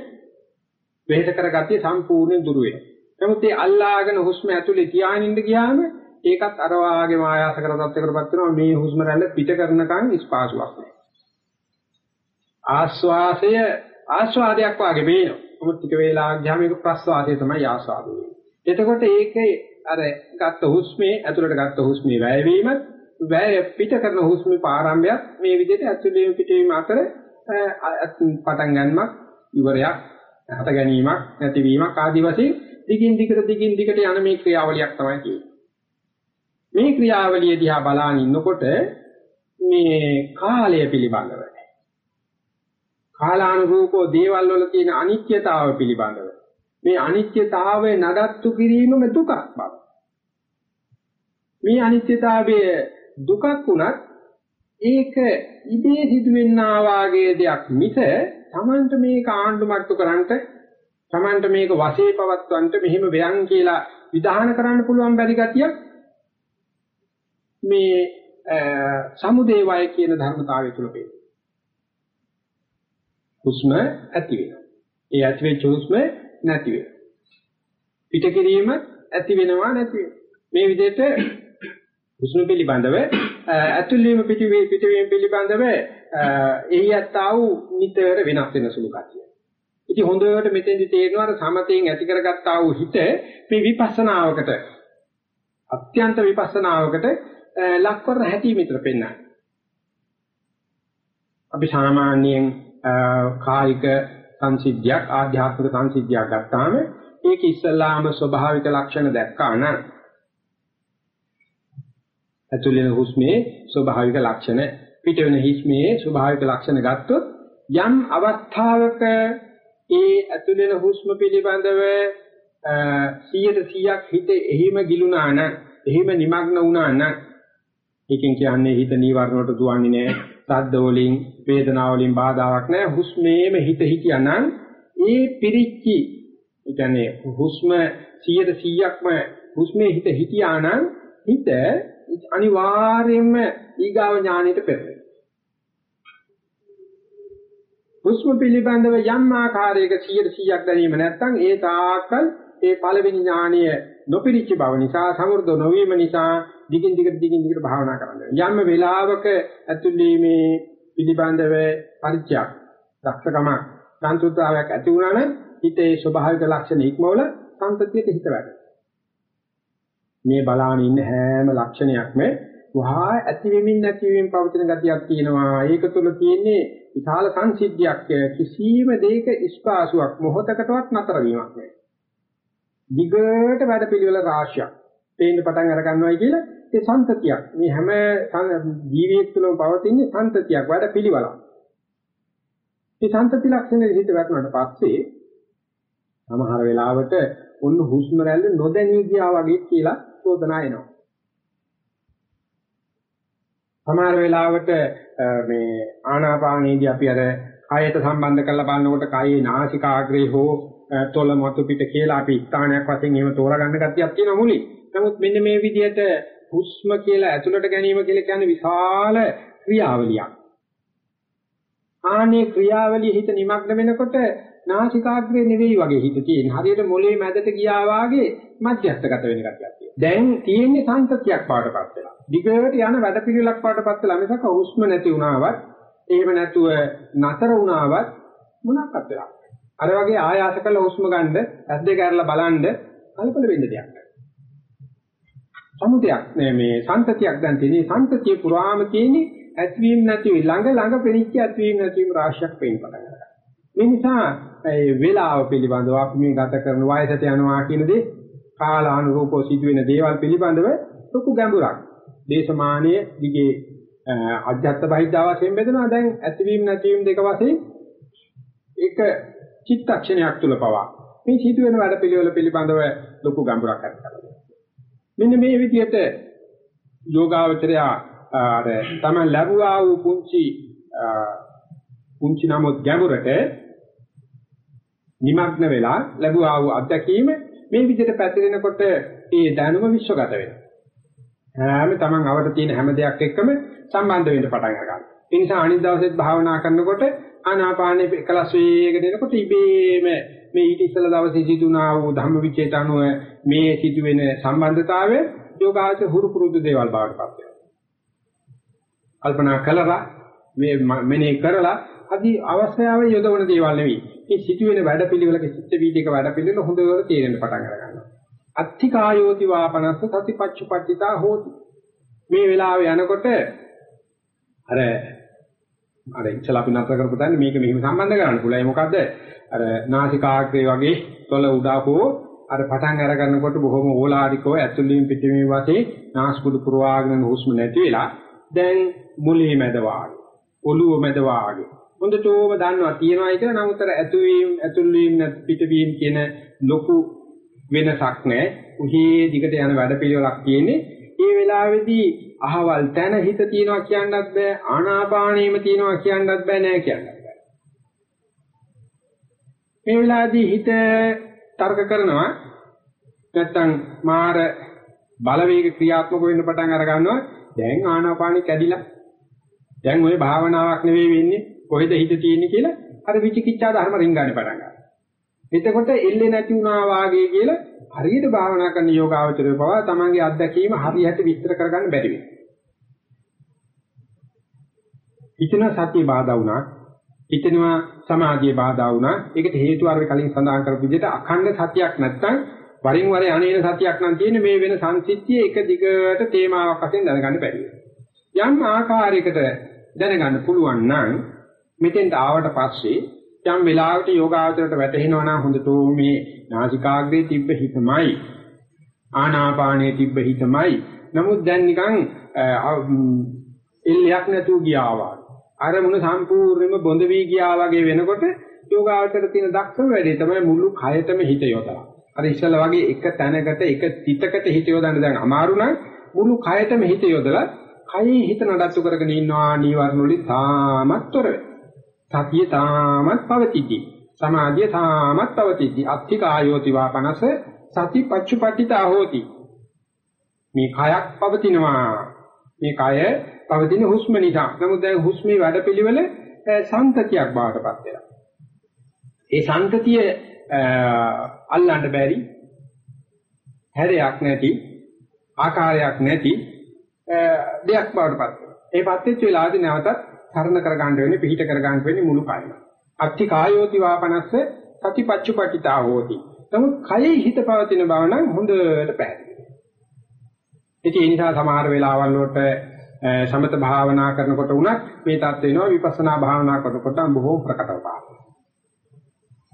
වෙහෙස කරගatiya සම්පූර්ණයෙන් දුර වෙනවා. නමුත් මේ අල්ලාගෙන හුස්ම ඇතුලේ තියාගෙන ඉඳ ගියාම ඒකත් අර වාගේම ආයාස කර තත්යකටපත් වෙනවා මේ හුස්ම රැල්ල පිට කරනකන් ස්පාසුවක් නැහැ. ආස්වාසය ආස්වාදයක් වාගේ පේනවා. මොකද ටික වේලාවක් ගියාම ඒක ප්‍රස්වාදය තමයි ආස්වාදය. එතකොට ඒකේ අර ගත්ත හුස්මේ ඇතුළට ගත්ත හුස්මේ වැයවීම වැය පිට කරන හුස්මේ ආරම්භයක් මේ විදිහට ඇතුළේම පිටවීම අතර පටන් ගන්නමක් ඉවරයක් හත ගැනීමක් නැතිවීමක් ආදී වශයෙන් දිගින් දිගට දිගින් දිගට යන මේ ක්‍රියාවලියක් තමයි තියෙන්නේ. මේ ක්‍රියාවලිය දිහා බලාගෙන ඉන්නකොට මේ කාලය පිළිබඳව කාලානුරූපව දේවල් වල තියෙන අනිත්‍යතාව පිළිබඳව මේ අනිත්‍යතාවය නඩත්තු කිරීමම දුකක් බව. මේ අනිත්‍යතාවයේ දුකක් වුණත් ඒක ඉබේ සිදුවෙන්නා වාගේ දෙයක් මිස Tamanට මේක ආණ්ඩුමට්ටු කරන්නට Tamanට මේක වශයේ පවත්වන්නට මෙහිම වෙයන් කියලා විධාන කරන්න පුළුවන් බැරි ගතියක් මේ සමුදේ වය කියන ධර්මතාවය තුල පේනවා. හුස්ම ඇති වෙනවා. ඒ ඇති වෙච්ච හුස්ම නැති වෙනවා. පිට කිරීම ඇති වෙනවා නැති වෙනවා. මේ විදිහට හුස්ම පිළිබඳව ඇතුළේම පිටවීම පිටවීම පිළිබඳව එහි යත්තා වූ නිතර වෙනස් වෙන සුළු කතිය. ඉතින් හොඳට මෙතෙන්දි තේරෙනවා අර සමතෙන් ඇති කරගත්තා වූ හිත මේ විපස්සනාවකට අත්‍යන්ත විපස්සනාවකට ලක්වර හැටි මෙතන පෙන්නනවා. අපි සාමාන්‍යයෙන් කායික සංසිද්ධියක් ආධ්‍යාත්මික සංසිද්ධියක් ගත්තාම ඒක ඉස්සල්ලාම ස්වභාවික ලක්ෂණ දැක්කා නම් ඇතුළේ හුස්මේ ස්වභාවික ලක්ෂණ පිටවෙන හුස්මේ ස්වභාවික ලක්ෂණ ගත්තොත් යම් අවස්ථාවක ඒ ඇතුළේ හුස්ම පිළිබඳව 100%ක් හිත එහිම ගිලුණා නම් එහිම নিমগ্ন වුණා නම් ඒකෙන් කියන්නේ හිත නීවරණ වලට දුවන්නේ නැහැ සද්ද වලින් වේදනාව වලින් බාධාවක් නැහැ හුස්මේම හිත හිටියානම් ඒ පිරිච්චි ඒ කියන්නේ හුස්ම 100%ක්ම හුස්මේ හිත හිටියානම් හිත අනිවාර්යයෙන්ම ඊගාව ඥානෙට පෙරලෙනවා හුස්ම පිළිබඳව යම් ආකාරයක 100%ක් දැනීම නැත්නම් ඒ තාක්කල් ඒ පළවෙනි ඥානීය නොපිරිච්ච බව නිසා සමෘද්ධ නොවීම නිසා දිගින් දිගට දිගින් දිගට භාවනා කරන්න. යම් වෙලාවක ඇතුළීමේ පිළිබඳව පරිචයක්, දක්ෂකම, සන්තුෂ්තාවයක් ඇති වුණා නම් හිතේ ස්වභාවික ලක්ෂණ ඉක්මවල සංතතියට හිත වැඩ. මේ බලාන ඉන්න හැම ලක්ෂණයක්ම වහා ඇති වෙමින් නැති වෙමින් පවතින ගතියක් තියෙනවා. ඒක තුළ තියෙන්නේ විශාල සංසිද්ධියක් කිසියම් දෙයක ස්පාසුවක් මොහොතකටවත් නතර වීමක් නෑ. දිගට වැඩ පිළිවෙල රාශියක් පේන්න පටන් අර ගන්නවයි කියලා ඒ සංතතියක්. මේ හැම ජීවියෙක් තුළම පවතින සංතතියක් වැඩ පිළිවෙලක්. මේ සංතති ලක්ෂණය හිත වැටුණාට පස්සේ සමහර වෙලාවට ඔන්න හුස්ම රැල්ල නොදැනී ගියා වගේ කියලා චෝදනා එනවා. සමහර වෙලාවට මේ ආනාපානයේදී අපි අර කයට සම්බන්ධ කරලා බලනකොට කයේ නාසිකාග්‍රේ හෝ තොල මතු පිට කියලා අපි ස්ථානයක් වශයෙන් එහෙම තෝරගන්න ගැතියක් තියෙනවා මුලින්. නමුත් මෙන්න මේ විදිහට හුස්ම කියලා ඇතුළට ගැනීම කියලා කියන්නේ විශාල ක්‍රියාවලියක්. ආනේ ක්‍රියාවලිය හිත නිමග්න වෙනකොට නාසිකාග්‍රේ නෙවෙයි වගේ හිත තියෙන. හරියට මොලේ මැදට ගියා වාගේ මධ්‍යස්ථගත වෙන ගතියක් තියෙනවා. දැන් තියෙන්නේ සංතතියක් පාටපත් වෙලා. දිගට යන වැඩපිළිවෙලක් පාටපත් වෙලා මිසක හුස්ම නැති වුණාවත් එහෙම නැතුව නතර වුණාවත් මොනක්වත් වෙලා. අර වගේ ආයාස කළ හුස්ම ගන්න ඇස් දෙක අරලා බලන්න කලබල වෙන්න දෙයක් නැහැ. සමුදයක් මේ සංතතියක් දැන් තියෙන්නේ සංතතිය පුරාම තියෙන්නේ ඇත්වීම නැතිවීම ළඟ ළඟ පෙනිච්ච ඇත්වීම නැතිවීම රාශියක් පේන්න පටන් ගන්නවා. මේ නිසා ඒ වේලාව පිළිබඳව අපි මේ ගත කරන වයසට යනවා කියන දේ කාලානුරූපව සිදුවෙන දේවල් පිළිබඳව ලොකු ගැඹුරක්. දේශමානීය දිගේ අධ්‍යාත්ම බහිද්ධා වශයෙන් බෙදෙනවා දැන් ඇතිවීම නැතිවීම දෙක වශයෙන් එක චිත්තක්ෂණයක් තුල පවා මේ සිදුවෙන වැඩ පිළිවෙල පිළිබඳව ලොකු ගැඹුරක් ඇතිවෙනවා. මෙන්න මේ විදිහට යෝගාවචරය අර තමයි ලැබුවා වූ පුංචි පුංචි නමුත් ගැඹුරට නිමග්න වෙලා ලැබුවා වූ අත්දැකීම මේ විදිහට පැතිරෙනකොට ඒ දැනුම විශ්වගත වෙනවා. හැම තමන් අවට තියෙන හැම දෙයක් එක්කම සම්බන්ධ වෙන්න පටන් ගන්නවා. ඒ නිසා අනිත් දවසෙත් භාවනා කරනකොට ආනාපානෙ එකලස් වේගෙන එනකොට ඉබේම මේ ඊට ඉස්සෙල්ලා දවසේ සිදුනා වූ ධම්මවිචේත අනුව මේ සිදුවෙන සම්බන්ධතාවය යෝගාචර හුරු පුරුදු දේවල් බවට පත් වෙනවා. කල්පනා කළා මේ මෙනේ කරලා අදි අවශ්‍යාව යොදවන දේවල් නෙවෙයි. මේ සිදුවෙන වැඩපිළිවෙලක චිත්ත වීදික වැඩපිළිවෙල හොඳට තේරෙන්න පටන් ගන්නවා. අත්තිකායෝති වාපනස්ස සතිපච්චුපට්ඨිතා හෝති. මේ වෙලාවේ යනකොට අර අර ඉස්සලා අපි නතර කරපු තැන මේක මෙහිම සම්බන්ධ කරන්න පුළුවන්. ඒ මොකද්ද? අර නාසිකාග්‍රේ වගේ තොල උඩාකෝ අර පටන් අර ගන්නකොට බොහොම ඕලාරිකව ඇතුළීම් පිටවීම වශයෙන් නාස්පුඩු පුරවාගෙන හුස්ම නැති වෙලා දැන් මුලේ මැද වාගේ ඔළුව මැද වාගේ හොඳටම දන්නවා තියනවායි කියලා නමුත් අර ඇතුවීම ඇතුල්වීම පිටවීම කියන ලොකු වෙනසක් නැහැ. උහි දිගට යන වැඩපිළිවෙලක් තියෙන්නේ. ඒ වෙලාවේදී අහවල් තැන හිත තියනවා කියන්නත් බෑ ආනාපානෙම තියනවා කියන්නත් බෑ නෑ කියන්නත් බෑ. මේ වෙලාවේදී හිත තර්ක කරනවා නැත්තම් මාර බලවේග ක්‍රියාත්මක වෙන්න පටන් අර ගන්නවා දැන් ආනාපානෙ කැඩිලා දැන් ওই භාවනාවක් නෙවෙයි වෙන්නේ කොහෙද හිත තියෙන්නේ කියලා අර විචිකිච්ඡා ධර්ම රින්ගානේ පටන් ගන්නවා. එතකොට එල්ලේ නැති වුණා වාගේ කියලා හරියට භාවනා කරන යෝගාවචරය පවා තමන්ගේ අත්දැකීම හරියට විස්තර කරගන්න බැරි වෙනවා. හිතන සතිය බාධා වුණා, හිතනවා සමාධිය බාධා වුණා. ඒකට හේතු අර කලින් සඳහන් කරපු විදිහට අඛණ්ඩ සතියක් නැත්තම් වරින් වර අනේන සතියක් නම් තියෙන්නේ මේ වෙන සංසිද්ධිය එක දිගට තේමාවක් වශයෙන් දැනගන්න බැරි වෙනවා. යම් ආකාරයකට දැනගන්න පුළුවන් නම් මෙතෙන්ට ආවට පස්සේ යම් වෙලාවකට යෝගාචරයට වැටෙනවා නම් හොඳටම මේ නාසිකාග්‍රේ තිබ්බ හිතමයි ආනාපානයේ තිබ්බ හිතමයි. නමුත් දැන් නිකන් එල්ලයක් නැතුව ගියා වගේ අරමුණ සම්පූර්ණයෙන්ම බොඳ වී ගියා වගේ වෙනකොට යෝගාචරයට තියෙන දක්ෂම වැඩේ තමයි මුළු කයතම හිත යොදලා අර ඉස්සල වගේ එක තැනකට එක තිතකට හිත යොදන්න දැන් අමාරු නම් මුළු කයතම හිත යොදලා කයේ හිත නඩත්තු කරගෙන ඉන්නවා නීවරණ වලින් තාමත් තොර වෙනවා සතිය තාමත් පවතිද්දී සමාධිය තාමත් පවතිද්දී අත්ති කායෝති වාපනස සති පච්චුපට්ඨිතා හෝති මේ කයක් පවතිනවා. මේ කය පවතින හුස්ම නිසා. නමුත් දැන් හුස්මේ වැඩපිළිවෙල සංතතියක් බවටපත් වෙනවා. ඒ සංතතිය අල්ලන්න බැරි හැරයක් නැති ආකාරයක් නැති දෙයක් බවට පත් වෙනවා. ඒ පත් වෙච්ච වෙලාවදී නැවතත් සරණ කර ගන්න වෙන්නේ පිහිට කර ගන්න වෙන්නේ මුළු කයම. අත්ති කායෝති වාපනස්ස සතිපච්චුපටිතා හෝති. නමුත් කයෙහි හිත පවතින බව නම් හොඳට පැහැදිලි. ඉතින් ඒ නිසා සමහර වෙලාවල් වලට සමත භාවනා කරනකොට උනත් මේ தත් වෙනවා විපස්සනා භාවනා කරනකොට බොහෝ ප්‍රකටව පානවා.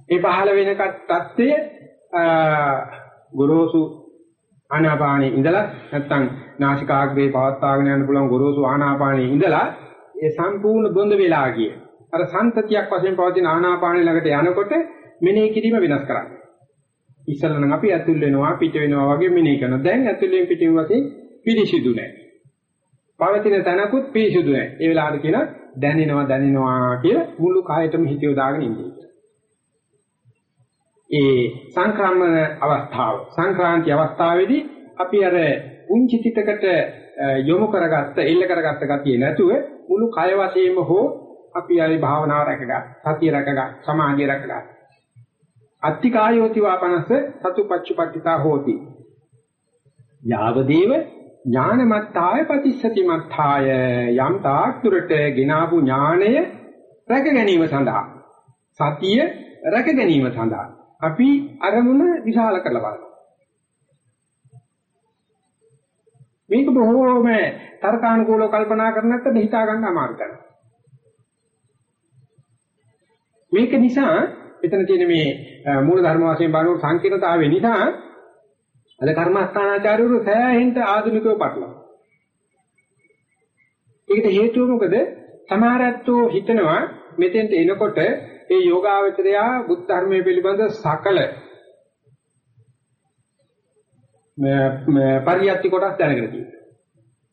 ඒ පහළ වෙන තත්ත්වය ගොරෝසු ආනාපානයේ ඉඳලා නැත්තම් නාසිකාග්‍රේ පවත්වාගෙන යන්න පුළුවන් ගොරෝසු ආනාපානයේ ඉඳලා ඒ සම්පූර්ණ බොඳ වෙලා ගිය. අර සංතතියක් වශයෙන් පවතින ආනාපානයේ ළඟට යනකොට මෙනෙහි කිරීම වෙනස් කරන්නේ. ඉස්සෙල්ලා නම් අපි ඇතුල් වෙනවා පිට වෙනවා වගේ මෙනෙහි කරනවා. දැන් ඇතුලෙන් පිටින් වශයෙන් පිරිසිදු නැහැ. පවතින තැනකුත් පිරිසිදු නැහැ. ඒ වෙලාවට කියන දැනෙනවා දැනෙනවා කියලා මුළු කායයටම හිත යොදාගෙන ඉන්නේ. ඒ සංක්‍රමණ අවස්ථාව සංක්‍රාන්ති අවස්ථාවේදී අපි අර පුංචි තිතකට යොමු කරගත්ත එල්ල කරගත්ත ගතිය නැතුව මුළු කය වශයෙන්ම හෝ අපි ආයි භාවනාව රැකගත් සතිය රැකගත් සමාධිය රැකගත්. අත්තිකායෝති වාපනස සතුපච්චුපට්ඨිතා හෝති. යාවදේව ඥානමත්තාය පතිස්සති මත්තාය. යම් තාක් දුරට ගිනාපු ඥාණය රැක ගැනීම සඳහා සතිය රැක ගැනීම සඳහා අපි අරමුණ විශාල කරලා බලනවා. මේක බොහෝම තර්කානුකූලව කල්පනා කරන නැත්නම් හිතා ගන්න අමාරු කරනවා. මේක නිසා එතන තියෙන මේ මූල ධර්ම වශයෙන් බලන සංකීර්ණතාවය නිසා අද කර්මස්ථානාචාර්යවරු සෑහෙන්න ආධුනිකව පටලවා. ඒකට හේතුව මොකද? සමහරැත්තෝ හිතනවා මෙතෙන්ට එනකොට ඒ යෝගාවචරයා බුද්ධ ධර්මයේ පිළිබඳ සකල පරියත්ති කොටස් දැනගෙන තියෙනවා.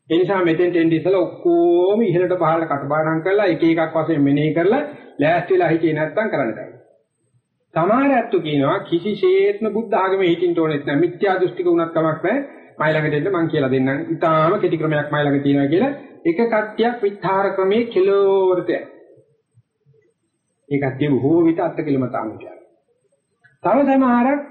ඒ නිසා මෙතෙන්ට එන්නේ ඉතල ඔක්කොම ඉහළට පහළට කටපාඩම් කරලා එක එකක් වශයෙන් මෙනෙහි කරලා ලෑස්තිලා හිටියේ නැත්නම් කරන්න බෑ. සමහර ඇත්තු කියනවා කිසිසේත්ම බුද්ධ ආගමේ හිටින්න ඕනෙත් නැහැ. මිත්‍යා දෘෂ්ටික උනත් කමක් නැහැ. මයි ළඟට එන්න මං කියලා දෙන්නම්. ඊටාම කෙටි ක්‍රමයක් මයි ළඟ තියෙනවා කියලා එක කට්ටියක් විස්තර ක්‍රමයේ කිලෝවරට ඒ කට්ටිය බොහෝ විට අත්කලමතාම කියනවා. තව සමහරක්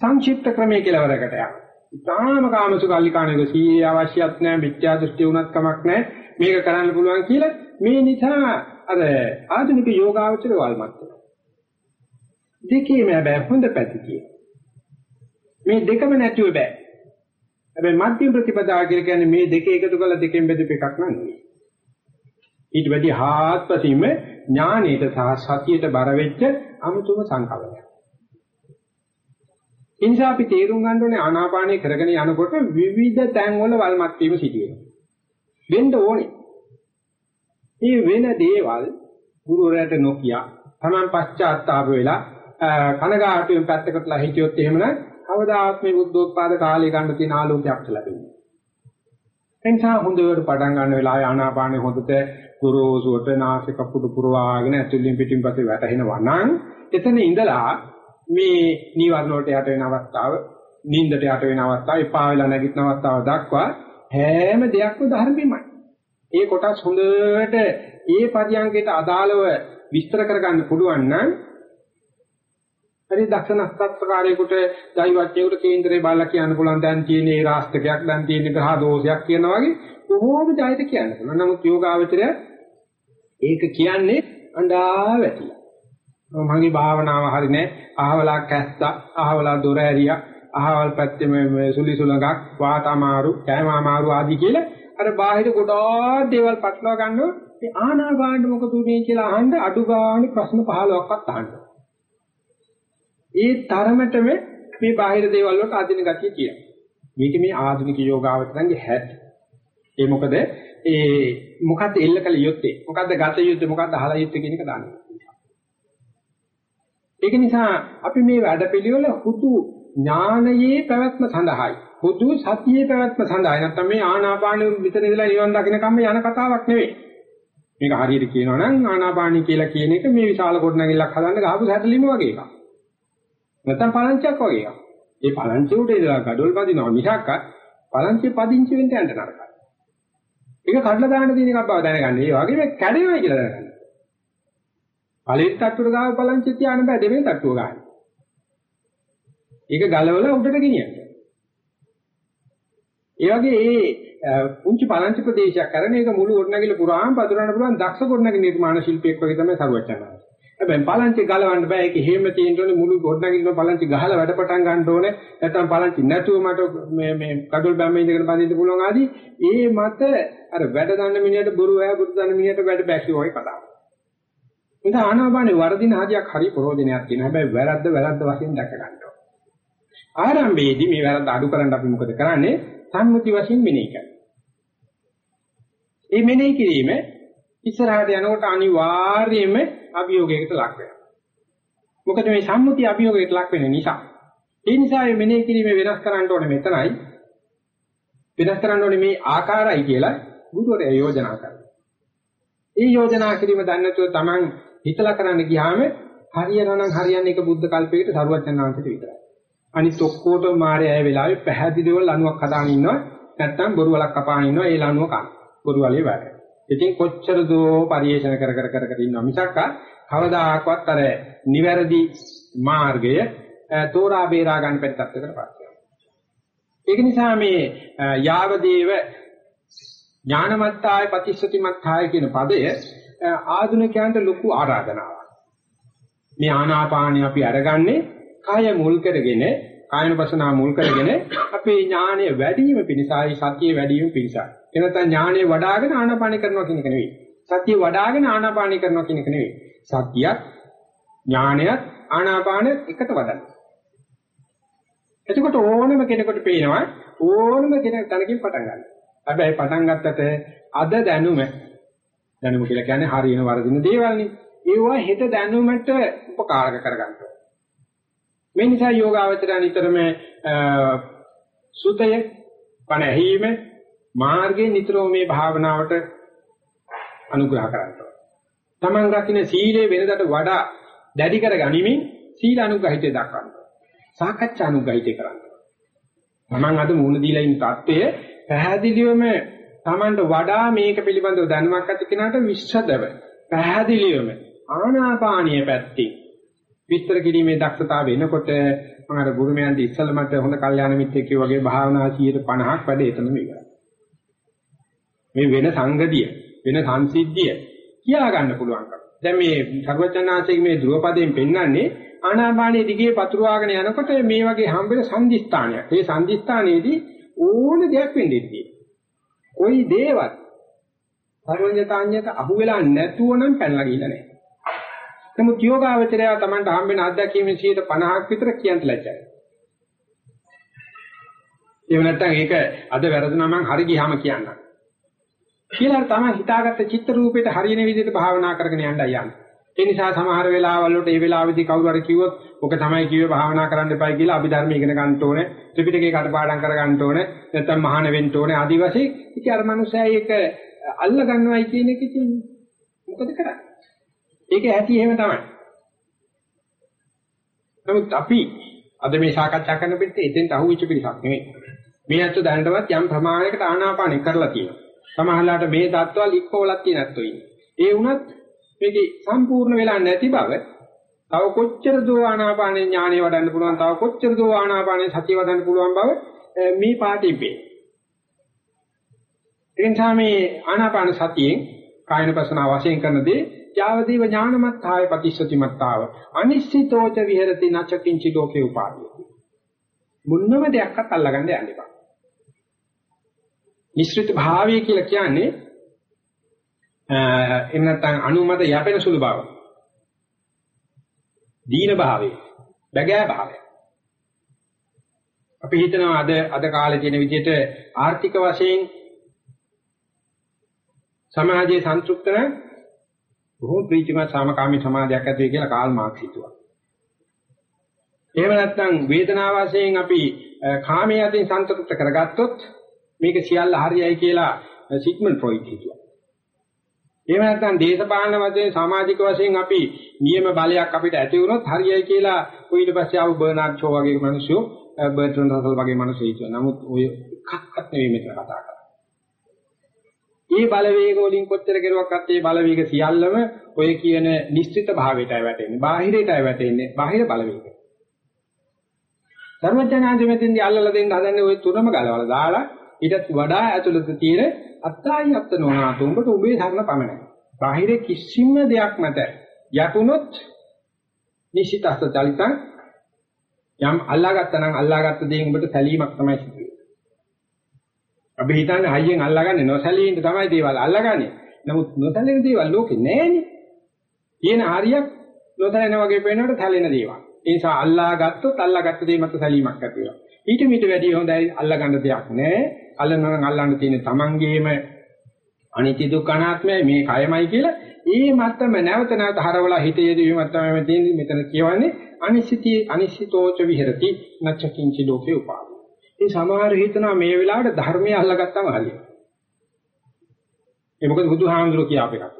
සංක්ෂිප්ත ක්‍රමයේ කෙලවරකට යනවා. ඊටාම කාමසුකල්ලිකාණයක සීයේ අවශ්‍යත් නැහැ, මිත්‍යා දෘෂ්ටි උනත් කමක් නැහැ. මේක කරන්න පුළුවන් කියලා මේ නිසා අර ආධුනික යෝගාවචර වල්මත් වෙනවා. දෙකේම හැබැයි හොඳ පැති තියෙනවා. මේ දෙකම නැතුව බෑ. හැබැයි මධ්‍යම ප්‍රතිපදාව කියන්නේ මේ දෙක එකතු කරලා දෙකෙන් බෙදපු එකක් නෙවෙයි. ඊට වැඩි හාත්පසින්ම ඥානීයට සහ සතියට බර වෙච්ච අමුතුම සංකල්පයක්. ඉන්සා අපි තේරුම් ගන්න ඕනේ ආනාපානය කරගෙන යනකොට විවිධ තැන්වල වල්මත් වීම සිදු වෙනවා. වෙන්න ඕනේ. මේ වෙන දේවල් ගුරුවරයාට නොකිය තමන් පශ්චාත්තාප වෙලා කනගාටුවෙන් පැත්තකටලා හිටියොත් එහෙමනම් කවදාත් මේ බුද්ධෝත්පාද කාලේ ගන්න තියෙන ආලෝකයක් ලැබෙන්නේ. එනිසා හොඳට පටන් ගන්න වෙලාවේ ආනාපානෙ හොඳට ගුරුසුවට නාසික පුඩු පුරවාගෙන ඇතුලින් පිටින් පස්සේ වැටෙනවා නම් එතන ඉඳලා මේ නීවරණ වලට යට වෙන අවස්ථාව, නිින්දට යට වෙන අවස්ථාව, එපා වෙලා නැගිටින අවස්ථාව දක්වා හැම දෙයක්ම ධර්මෙමයි. ඒ කොටස් හොඳට ඒ පරියන්කයට අදාළව විස්තර කරගන්න පුළුවන් නම් හරි දක්ෂ නස්තත්කාරයෙකුට දෛවඥයෙකුට කේන්දරේ බලලා කියන්න පුළුවන් දැන් තියෙන ඒ රාස්තකයක් දැන් තියෙන ග්‍රහ දෝෂයක් කියනවා වගේ කොහොමද ජයත කියන්න පුළුවන්. නමුත් යෝගාවචරය ඒක කියන්නේ අඬා වැටිලා. මගේ භාවනාව හරිනේ අහවලා කැස්සා අහවලා දොර ඇරියා අහවල් පැත්තේ මේ සුලි සුලඟක් වාත අමාරු කෑම අමාරු ආදී කියලා අර බාහිර ගොඩාක් දේවල් පටලවා ගන්නවා මේ ආනාපානෙ මොකද උනේ කියලා අහන්න අඩු ගානේ ප්‍රශ්න 15ක්වත් අහන්න. ඒ තරමටම මේ බාහිර දේවල් වලට අදින ගතිය කියනවා. මේක මේ ආධුනික යෝගාවචරන්ගේ හැටි. ඒ මොකද ඒ මොකද්ද එල්ල කළ යුත්තේ? මොකද්ද ගත යුත්තේ? මොකද්ද අහලා යුත්තේ කියන එක දන්නේ. ඒක නිසා අපි මේ වැඩපිළිවෙල හුදු ඥානයේ පැවැත්ම සඳහායි. හුදු සතියේ පැවැත්ම සඳහායි. නැත්නම් මේ ආනාපානෙ විතර ඉඳලා නිවන් දකින්න කම්ම යන කතාවක් නෙවෙයි. මේක හරියට කියනවා නම් ආනාපානි කියලා කියන එක මේ විශාල කොටනගිල්ලක් හදන්න ගහපු සැටලිම වගේ එකක්. නැත්නම් පලංචියක් වගේ එකක්. ඒ පලංචිය උඩ ඉඳලා gadol පදිනවා මිසක් පලංචිය පදිංචි වෙන්න යන්න නරකයි. ඒක කඩලා දාන්න තියෙන එකක් බව දැනගන්න. ඒ වගේ මේ කැඩෙනවා කියලා දැනගන්න. පළවෙනි තට්ටුවට ගාව පලංචිය තියාන්න බෑ දෙවෙනි තට්ටුව ගන්න. ඒක ගලවලා උඩට ගෙනියන්න. ඒ වගේ ඒ පුංචි පලංචි ප්‍රදේශයක් කරන එක මුළු ගොඩනැගිල්ල පුරාම පතුරවන්න පුළුවන් දක්ෂ ගොඩනැගිලි නිර්මාණ ශිල්පියෙක් වගේ තමයි සරුවචනාංශ. හැබැයි පලංචි ගලවන්න බෑ ඒක හේම තියෙන්න ඕනේ මුළු ගොඩනැගිල්ලම පලංචි ගහලා වැඩ පටන් ගන්න ඕනේ. නැත්නම් පලංචි නැතුව මට මේ මේ කඩොල් බැම්මේ ඉඳගෙන බඳින්න පුළුවන් ආදී ඒ මත අර වැඩ ගන්න මිනිහට බොරු වැය බුදු දන්න මිනිහට වැඩ බැකි වගේ කතාව. ඉතින් ආනාපානේ වර්ධින හදියක් හරි ප්‍රෝජනයක් තියෙනවා. හැබැයි වැරද්ද වැරද්ද වශයෙන් දැක ගන්න ඕනේ. ආරම්භයේදී මේ වැරද්ද අඩු කරන්න අපි මොකද කරන්නේ? සම්මුති වශයෙන් මෙනෙහි කරනවා. මේ මෙනෙහි කිරීම ඉස්සරහට යනකොට අනිවාර්යයෙන්ම අභියෝගයකට ලක් වෙනවා. මොකද මේ සම්මුති අභියෝගයකට ලක් වෙන නිසා. ඒ නිසා මේ මෙනෙහි කිරීම වෙනස් කරන්න ඕනේ මෙතනයි. වෙනස් කරන්න ඕනේ මේ ආකාරයි කියලා ගුරුවරයා යෝජනා කරනවා. ඒ යෝජනා කිරීම දන්නේ නැතුව Taman හිතලා කරන්න ගියාම හරියනවා නම් හරියන්නේ එක බුද්ධ කල්පයකට සරුවත් යන අංශයට විතරයි. අනිත් ඔක්කොටම මාරේ ඇය වෙලාවේ පැහැදිලිව ලණුවක් හදාගෙන ඉන්නවා නැත්තම් බොරු වලක් කපාගෙන ඉන්නවා ඒ ලණුව කන. බොරු වලේ වැඩ. ඉතින් කොච්චර දෝ පරිේෂණ කර කර කර කර ඉන්නවා මිසක් කවදාකවත් අර නිවැරදි මාර්ගය තෝරා බේරා ගන්න බැරි තත්ත්වයකට පත් වෙනවා. ඒක නිසා මේ යාවදේව ඥානමත්තාය ප්‍රතිශතිමත්තාය කියන පදය ආධුනිකයන්ට ලොකු ආරාධනාවක්. මේ ආනාපානිය අපි අරගන්නේ කාය මුල් කරගෙන කායනපසනා මුල් කරගෙන අපේ ඥානය වැඩි වීම පිණිසයි සතිය වැඩි වීම පිණිසයි. එනත ඥානය වඩ아가න ආනාපානිය කරනවා කියන එක නෙවෙයි. සතිය වඩ아가න ආනාපානිය කරනවා කියන එක නෙවෙයි. සතියත් ඥානයත් ආනාපානයත් එකට වඩන්න. එතකොට ඕනම කෙනෙකුට පේනවා ඕනම කෙනෙක් තනකින් පටන් ගන්න. හැබැයි පටන් ගත්තට අද දැනුම දැනුම කියලා කියන්නේ හරියන වරදින දේවල්නේ. ඒවා හෙට දැනුමට උපකාරක කරගන්න මේ නිසා යෝගාවචරය නිතරම සුතය පණ ඇහිීම මාර්ගයේ නිතරම මේ භාවනාවට අනුග්‍රහ කරනවා. තමන් රකින්න සීලේ වෙනදට වඩා දැඩි කර ගනිමින් සීල අනුග්‍රහිතය දක්වනවා. සාකච්ඡා අනුග්‍රහිතය කරනවා. තමන් අද මූණ දීලා ඉන්න தත්ත්වය පැහැදිලිවම තමන්ට වඩා මේක පිළිබඳව දැනුමක් ඇති කෙනාට විශ්සදව පැහැදිලිවම ආනාපානීය පැත්තේ විස්තර කිරීමේ දක්ෂතාව වෙනකොට මම අර ගුරුමයන්ට ඉස්සෙල්ලා මට හොඳ කල්යාණ මිත්‍රයෙක් වගේ භාවනා 50ක් වැඩ එතනම ඉවරයි. මේ වෙන සංගතිය, වෙන සංසිද්ධිය කියා ගන්න පුළුවන්කම. දැන් මේ සර්වචනාංශයේ මේ ධ්‍රුවපදයෙන් පෙන්වන්නේ ආනාපානයේ දිගේ පතුරවාගෙන යනකොට මේ වගේ හම්බෙන සංදිස්ථානයක්. මේ සංදිස්ථානයේදී ඕන දෙයක් වෙන්නේ කොයි දේවත් සර්වඥතාඤ්ඤයට අහු වෙලා නැතුව නම් පැනලා ගිහිල්ලා නැහැ. නමුත් යෝගාවචරය Tamanට හම්බෙන අත්දැකීමෙන් 50ක් විතර කියන්න ලැජ්ජයි. එහෙම නැත්නම් ඒක අද වැරදුනා මං හරි ගියාම කියන්නම්. කියලා තමයි හිතාගත්ත චිත්ත රූපේට හරියන විදිහට භාවනා කරගෙන යන්නයි යන්නේ. ඒ නිසා සමහර වෙලාවල් වලට ඒ වෙලාවේදී කවුරු හරි කිව්වොත් ඔක තමයි කිව්වේ භාවනා කරන්න එපයි කියලා අභිධර්ම ඉගෙන ගන්න ඕනේ. ත්‍රිපිටකේ කටපාඩම් කර ගන්න ඕනේ. නැත්නම් මහාන වෙන්න ඕනේ. ආදි වශයෙන් ඉතින් අර මනුස්සයා ඒක අල්ල ගන්නවයි කියන එක ඉතින් මොකද කරන්නේ? ඒක ඇති එහෙම තමයි. නමුත් අපි අද මේ සාකච්ඡා කරන පිටේ එතෙන්ට අහුවෙච්ච පිරිසක් නෙවෙයි. මේ අත්ව දැනටවත් යම් ප්‍රමාණයකට ආනාපානෙ කරලා තියෙනවා. සමහරලාට මේ தත්වල් ඉක්මවලක් තියෙන ඇත්තෝ ඉන්නේ. ඒ වුණත් මේකේ සම්පූර්ණ වෙලා නැති බව තව කොච්චර දෝ ආනාපානෙ ඥානෙ වඩන්න පුළුවන් තව කොච්චර දෝ ආනාපානෙ සතිය වඩන්න පුළුවන් බව මේ පාටින් පේ. එනිසා මේ ආනාපාන සතියෙන් කායනපසන වශයෙන් කරන දේ යාවදීව ඥානමත්තාය ප්‍රතිශතිමත්තාව අනිශ්චිතෝච විහෙරති නචකින්චි ලෝකේ උපාදීති මුන්නම දෙයක්වත් අල්ලගන්න යන්න එපා. මිශ්‍රිත භාවය කියලා කියන්නේ එහෙම නැත්නම් අනුමත යැපෙන සුළු බව දීන භාවය බගෑ භාවය අපි හිතනවා අද අද කාලේ තියෙන විදිහට ආර්ථික වශයෙන් සමාජයේ සන්තුෂ්ත නම් බොහෝ ප්‍රීතිමත් සාමකාමී සමාජයක් ඇති වෙයි කියලා කාල් මාක්ස් හිතුවා. එහෙම නැත්නම් වේදනාව වශයෙන් අපි කාමයේ අතින් සන්තුෂ්ත කරගත්තොත් මේක සියල්ල හරියයි කියලා සිග්මන්ඩ් ෆ්‍රොයිඩ් හිතුවා. එහෙම නැත්නම් දේශපාලන වශයෙන් සමාජික වශයෙන් අපි නියම බලයක් අපිට ඇති වුණොත් හරියයි කියලා ඊට පස්සේ ආව බර්නාඩ් ෂෝ වගේ මිනිස්සු බර්ට්‍රන්ඩ් රසල් වගේ මිනිස්සු හිතුවා. නමුත් ඔය එකක්වත් නෙවෙයි මෙතන කතා කරන්නේ. මේ බලවේග වලින් කොච්චර කෙරුවක්වත් මේ බලවේග සියල්ලම ඔය කියන නිශ්චිත භාවයටයි වැටෙන්නේ. බාහිරයටයි වැටෙන්නේ. බාහිර බලවේග. ධර්මඥානන්ද මෙතෙන්දී අල්ලලා දෙන්න හදන්නේ ওই තුනම ගලවලා දාලා ඊටත් වඩා ඇතුළත තියෙන අත්තායි අත්නෝනාතු උඹට උඹේ ධර්ම පමණයි. බාහිර කිසිම දෙයක් මත යටුනොත් නිශ්චිතස්ත චලිතං යම් අල්ලාගත්තා නම් අල්ලාගත්ත දේෙන් උඹට සැලීමක් තමයි සිදු වෙන්නේ. අපි හිතන්නේ හයියෙන් අල්ලාගන්නේ නොසැලී ඉන්න තමයි දේවල් අල්ලාගන්නේ. නමුත් නොසැලෙන දේවල් ලෝකේ නැහැනේ. තියෙන හරියක් නොසැලෙන වගේ පේනකොට සැලෙන දේවල්. ඒ නිසා අල්ලාගත්තොත් අල්ලාගත්ත දේ මත සැලීමක් ඇති වෙනවා. ඊට මීට වැඩිය හොඳයි අල්ලගන්න දෙයක් නැහැ. අල්ලනවා අල්ලන්න තියෙන තමන්ගේම අනිත්‍ය දුක්ඛ අනාත්මයි මේ කයමයි කියලා ඒ මත්තම නැවත නැවත හරවලා හිතේ යෙදීමක් තමයි තියෙන්නේ මෙතන කියවන්නේ අනිශ්චිතී අනිශ්චිතෝච විහෙරති නච්චකින්චි ලෝකේ උපාද. ඒ සමහර හිතනවා මේ වෙලාවට ධර්මය අල්ලගත්තම හරියට. ඒ මොකද බුදුහාමුදුරුවෝ කියාප එකක්.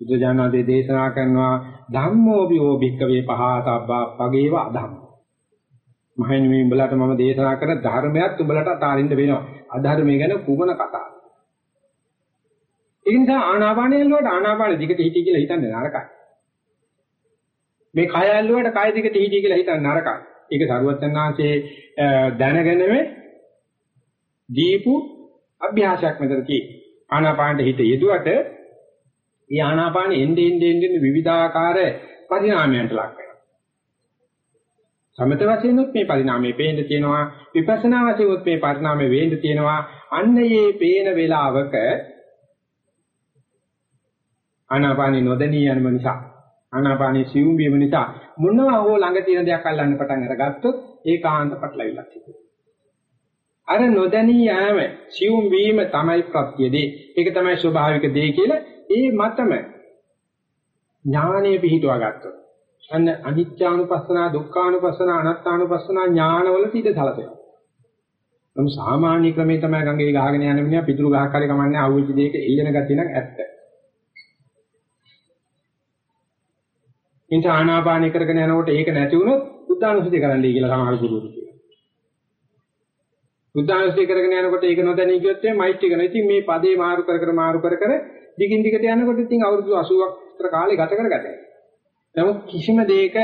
බුදුජානනාදී දේශනා කරනවා ධම්මෝ විෝ භික්කවේ පහතබ්බා පගේව අධම්ම. මහින් මේ උඹලට මම දේශනා කරන ධර්මයක් උඹලට අතාරින්න වෙනවා. අධර්මය ගැන කුමන කතාවක්. ඒ නිසා ආනාපානය වලට ආනාපාන දිගට හිටි කියලා හිතන්නේ නරකයි. මේ කය ඇල්ලුවට කය දිගට හිටි කියලා හිතන්නේ නරකයි. ඒක සරුවත්තරනාංශේ දැනගෙනම දීපු අභ්‍යාසයක් මෙතන තියෙන්නේ. ආනාපානට හිත යෙදුවට ඒ ආනාපානෙ එන්නේ එන්නේ එන්නේ විවිධාකාර පරිණාමයන්ට ලක් වෙනවා. සමත වශයෙන් උත් මේ පරිණාමය පේන්න තියෙනවා විපස්සනා වශයෙන් උත් මේ පරිණාමය වේන්න තියෙනවා අන්න මේ පේන වේලාවක ආනාපානි නොදැනී යන නිසා ආනාපානි සිවුම් වීම නිසා මොනවා හෝ ළඟ තියෙන දෙයක් අල්ලන්න පටන් අරගත්තොත් ඒකාන්ත පටලවිලක් සිදුවෙනවා. අර නොදැනී යෑම සිවුම් වීම තමයි ප්‍රත්‍යදී. ඒක තමයි ස්වභාවික දේ කියලා ඒ මතම ඥානය පිහිටුවා ගත්තොත් අන්න අනිත්‍යානුපස්සනා දුක්ඛානුපස්සනා අනාත්මානුපස්සනා ඥානවලට ඉඳ සැලසෙනවා. නම් සාමාන්‍ය ක්‍රමේ තමයි ගංගේ ගහගෙන යන මිනිහා පිටුරු ගහක් හරි කමන්නේ ආවුච්ච දෙයක එල්ලෙන ගතිය නම් ඇත්ත. ඉන්ට ආනාපානය කරගෙන යනකොට ඒක නැති වුණොත් බුද්ධානුස්සතිය කරන්නයි කියලා සමහර ගුරුවරු කියනවා. බුද්ධානුස්සතිය කරගෙන යනකොට ඒක නොදැනී ගියොත් එමේ මෛත්‍රී කරනවා. ඉතින් මේ පදේ මාරු කර කර මාරු කර කර දිගින් දිගට යනකොට ඉතින් අවුරුදු 80ක් විතර කාලේ ගත කරගතයි. නමුත් කිසිම දෙයක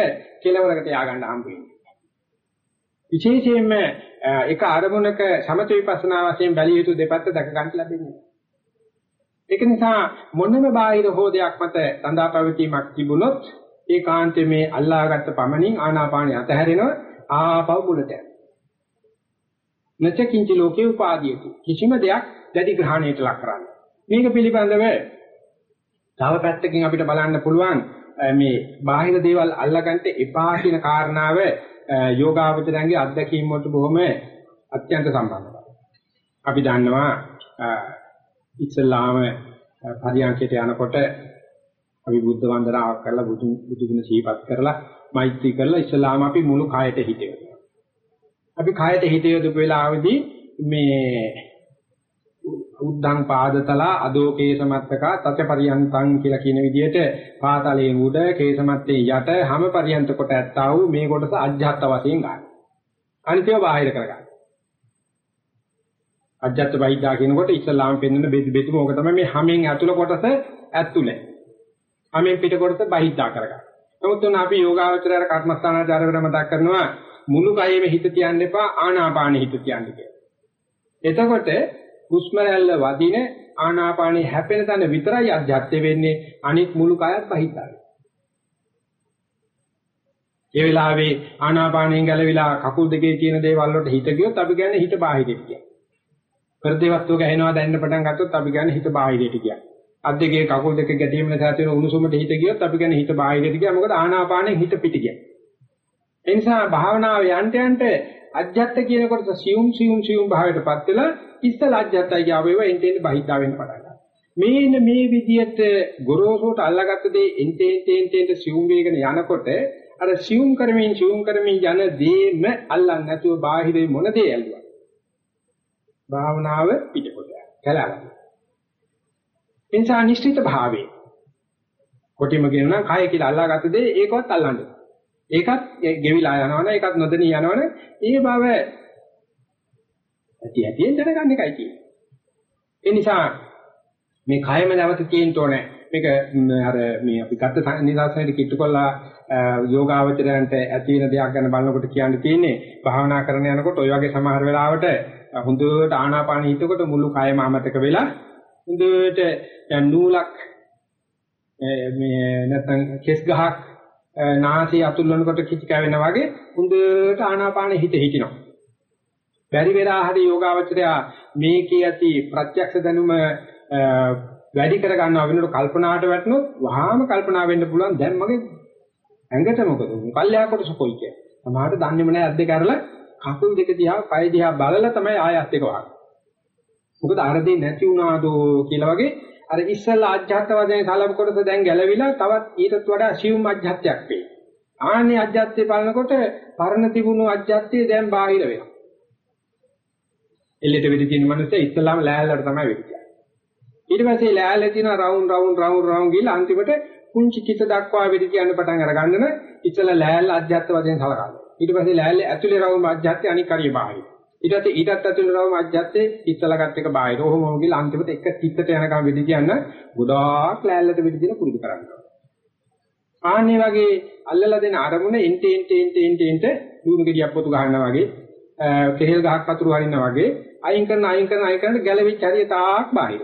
කෙලවරකට ය아가න්න හම්බ වෙන්නේ. විශේෂයෙන්ම එක අරමුණක සමථ විපස්සනා වශයෙන් බැලිය යුතු දෙපැත්ත දැක ගන්න ලැබෙන්නේ. ඒක නිසා මොනම බාහිර හෝදයක් මත සඳහා පැවතීමක් තිබුණොත් ඒකාන්තයේ මේ අල්ලාහගත්ත පමණින් ආනාපානිය අතහැරෙනවා ආපහු මුලට යනවා. නැචකින්ච ලෝකේ උපාදීයති කිසිම දෙයක් දැඩි ග්‍රහණයට ලක් කරන්නේ. මේක පිළිබඳව තව පැත්තකින් අපිට බලන්න පුළුවන් මේ බාහිර දේවල් අල්ලගන්න එපා කියන කාරණාව යෝගාවචරයන්ගේ අත්දැකීම් වලට බොහොම අත්‍යන්ත සම්බන්ධයි. අපි දන්නවා ඉස්ලාම පරියන්කයට යනකොට අපි බුද්ධ වන්දනාවක් කරලා බුදු බුදුගුණ සිහිපත් කරලා මෛත්‍රී කරලා ඉස්ලාම අපි මුළු කායට හිතේනවා. අපි කායට හිතේ යොදපු වෙලාවේදී මේ උද්දං පාදතලා අදෝ කේසමත්තකා තත පරියන්තං කියලා කියන විදිහට පාතලයේ උඩ කේසමත්තේ යට හැම පරියන්ත කොට ඇත්තා වූ මේ කොටස අජ්ජත් වශයෙන් ගන්න. අනිත්‍යව බාහිර කරගන්න. අජ්ජත් බහිද්දා කියනකොට ඉස්ලාම් පෙන්වන බෙදි බෙදුම ඕක තමයි මේ හැමෙන් ඇතුළ කොටස ඇතුළේ. හැමෙන් පිට කොටස බහිද්දා කරගන්න. නමුත් උන අපි යෝගාවචරය කර්මස්ථානාචාර වෙන මතක් කරනවා මුළු කයෙම හිත තියන්න එපා ආනාපානෙ හිත තියන්න කියලා. එතකොට හුස්ම රැල්ල වදින ආනාපානෙ හැපෙන තැන විතරයි අධ්‍යත්‍ය වෙන්නේ අනිත් මුළු කයත් බහිද්දායි. ඒ වෙලාවේ ආනාපානෙන් ගැලවිලා කකුල් දෙකේ තියෙන දේවල් වලට හිත ගියොත් අපි කියන්නේ හිත බාහිරට කියන්නේ. ප්‍රදේවත්ව ගහනවා දැනෙන්න පටන් ගත්තොත් අපි කියන්නේ හිත බාහිරට කියන්නේ. අත් දෙකේ කකුල් දෙක ගැටීම නිසා තියෙන උණුසුමට හිත ගියොත් අපි කියන්නේ හිත බාහිරට කියන්නේ. මොකද ආනාපානෙන් හිත පිට කියන්නේ. ඒ නිසා භාවනාව යන්ට යන්ට අජ්ජත් කියන කොටස සියුම් සියුම් සියුම් භාවයටපත් වෙලා ඉස්සල අජ්ජත්යි කියවෙව එන්ට එන්ට බහිද්දා වෙන්න පටන් ගන්නවා. මේන මේ විදියට ගොරෝසුට අල්ලාගත්ත දේ එන්ට එන්ට එන්ට සියුම් වේගන යනකොට අර සියුම් කරමින් සියුම් කරමින් යන දේම අල්ලන්නේ නැතුව බාහිරේ මොන දේ ඇල්ලුවා. භාවනාව පිටකොට කැලගන්න. එනිසා නිශ්චිත භාවයේ කොටිම කියනවා කය කියලා අල්ලාගත්ත දේ ඒකවත් අල්ලන්නේ ඒකත් ගෙවිලා යනවනේ ඒකත් නොදෙනී යනවනේ ඒ බව ඇති ඇතිෙන් දැනගන්න එකයි තියෙන්නේ. ඒ නිසා මේ කයම නැවත තියෙන්න ඕනේ මේක අර මේ අපි ගත්ත නිදර්ශනයේ කිට්ටු කළා යෝගාවචරයන්ට ඇති වෙන දෙයක් ගැන බලනකොට කියන්න තියෙන්නේ භාවනා කරන යනකොට ওই වගේ සමහර වෙලාවට හොඳට ආනාපාන හිතකොට මුළු කයම අමතක වෙලා හොඳට නූලක් මේ නැත්නම් කෙස් ගහක් නාසය අතුල්ලනකොට කිචි කැවෙනා වගේ හොඳට ආනාපාන හිත හිටිනවා. බැරි වෙලා හරි යෝගාවචරය මේකේ ඇති ප්‍රත්‍යක්ෂ දැනුම වැඩි කර ගන්නවා වෙනකොට කල්පනාට වැටුනොත් වහාම කල්පනා වෙන්න පුළුවන් දැන් මගේ ඇඟට මොකද උනේ? කල්යා කොටස කොයි කිය. සමහරට දන්නේම නැහැ අද්දේ කරලා කකුල් දෙක දිහා පය දිහා බලලා තමයි ආයත් එක වහන්නේ. මොකද අරදී නැති වුණාදෝ කියලා වගේ අර ඉස්සල්ලා අජ්ජත් වශයෙන් සලබ කොටස දැන් ගැලවිලා තවත් ඊටත් වඩා සියුම් අජ්ජත්යක් වේ. ආන්නේ අජ්ජත්ය බලනකොට පරණ තිබුණු අජ්ජත්ය දැන් බාහිර වෙනවා. එල්ලෙට වෙඩි තියෙන මනුස්සය ඉස්සලාම ලෑල්ලට තමයි වෙඩි කියන්නේ. ඊට පස්සේ ලෑල්ලේ තියෙන රවුන්ඩ් රවුන්ඩ් රවුන්ඩ් රවුන්ඩ් ගිහලා අන්තිමට කුංචි කිත දක්වා වෙඩි කියන්න පටන් අර ගන්නන ඉස්සලා ලෑල්ල අජ්ජත් වශයෙන් සලකනවා. ඊට පස්සේ ලෑල්ලේ ඇතුලේ රවුම් අජ්ජත්ය අනික් හරිය බාහිර. ඊට පස්සේ ඊටත් ඇතුලේ රවුම් අජ්ජත්යේ ඉස්සලාගත් එක බාහිර. ඔහොම ඔහොම ගිහලා අන්තිමට එක කිත්තට යනකම් වෙඩි කියන්න ගොඩාක් ලෑල්ලට වෙඩි දීලා පුරුදු කරනවා. ආන්නේ වගේ අල්ලලා දෙන අරමුණ එන්ට එන්ට එන්ට එන්ට එන්ට දුණු ගෙඩියක් පොතු ගන්නවා වගේ කෙහෙල් ගහක් වතුර හරිනවා වගේ අයින් කරන අයින් කරන අයින් කරන ගැලවිච්ච හරිය තාක් බාහිර.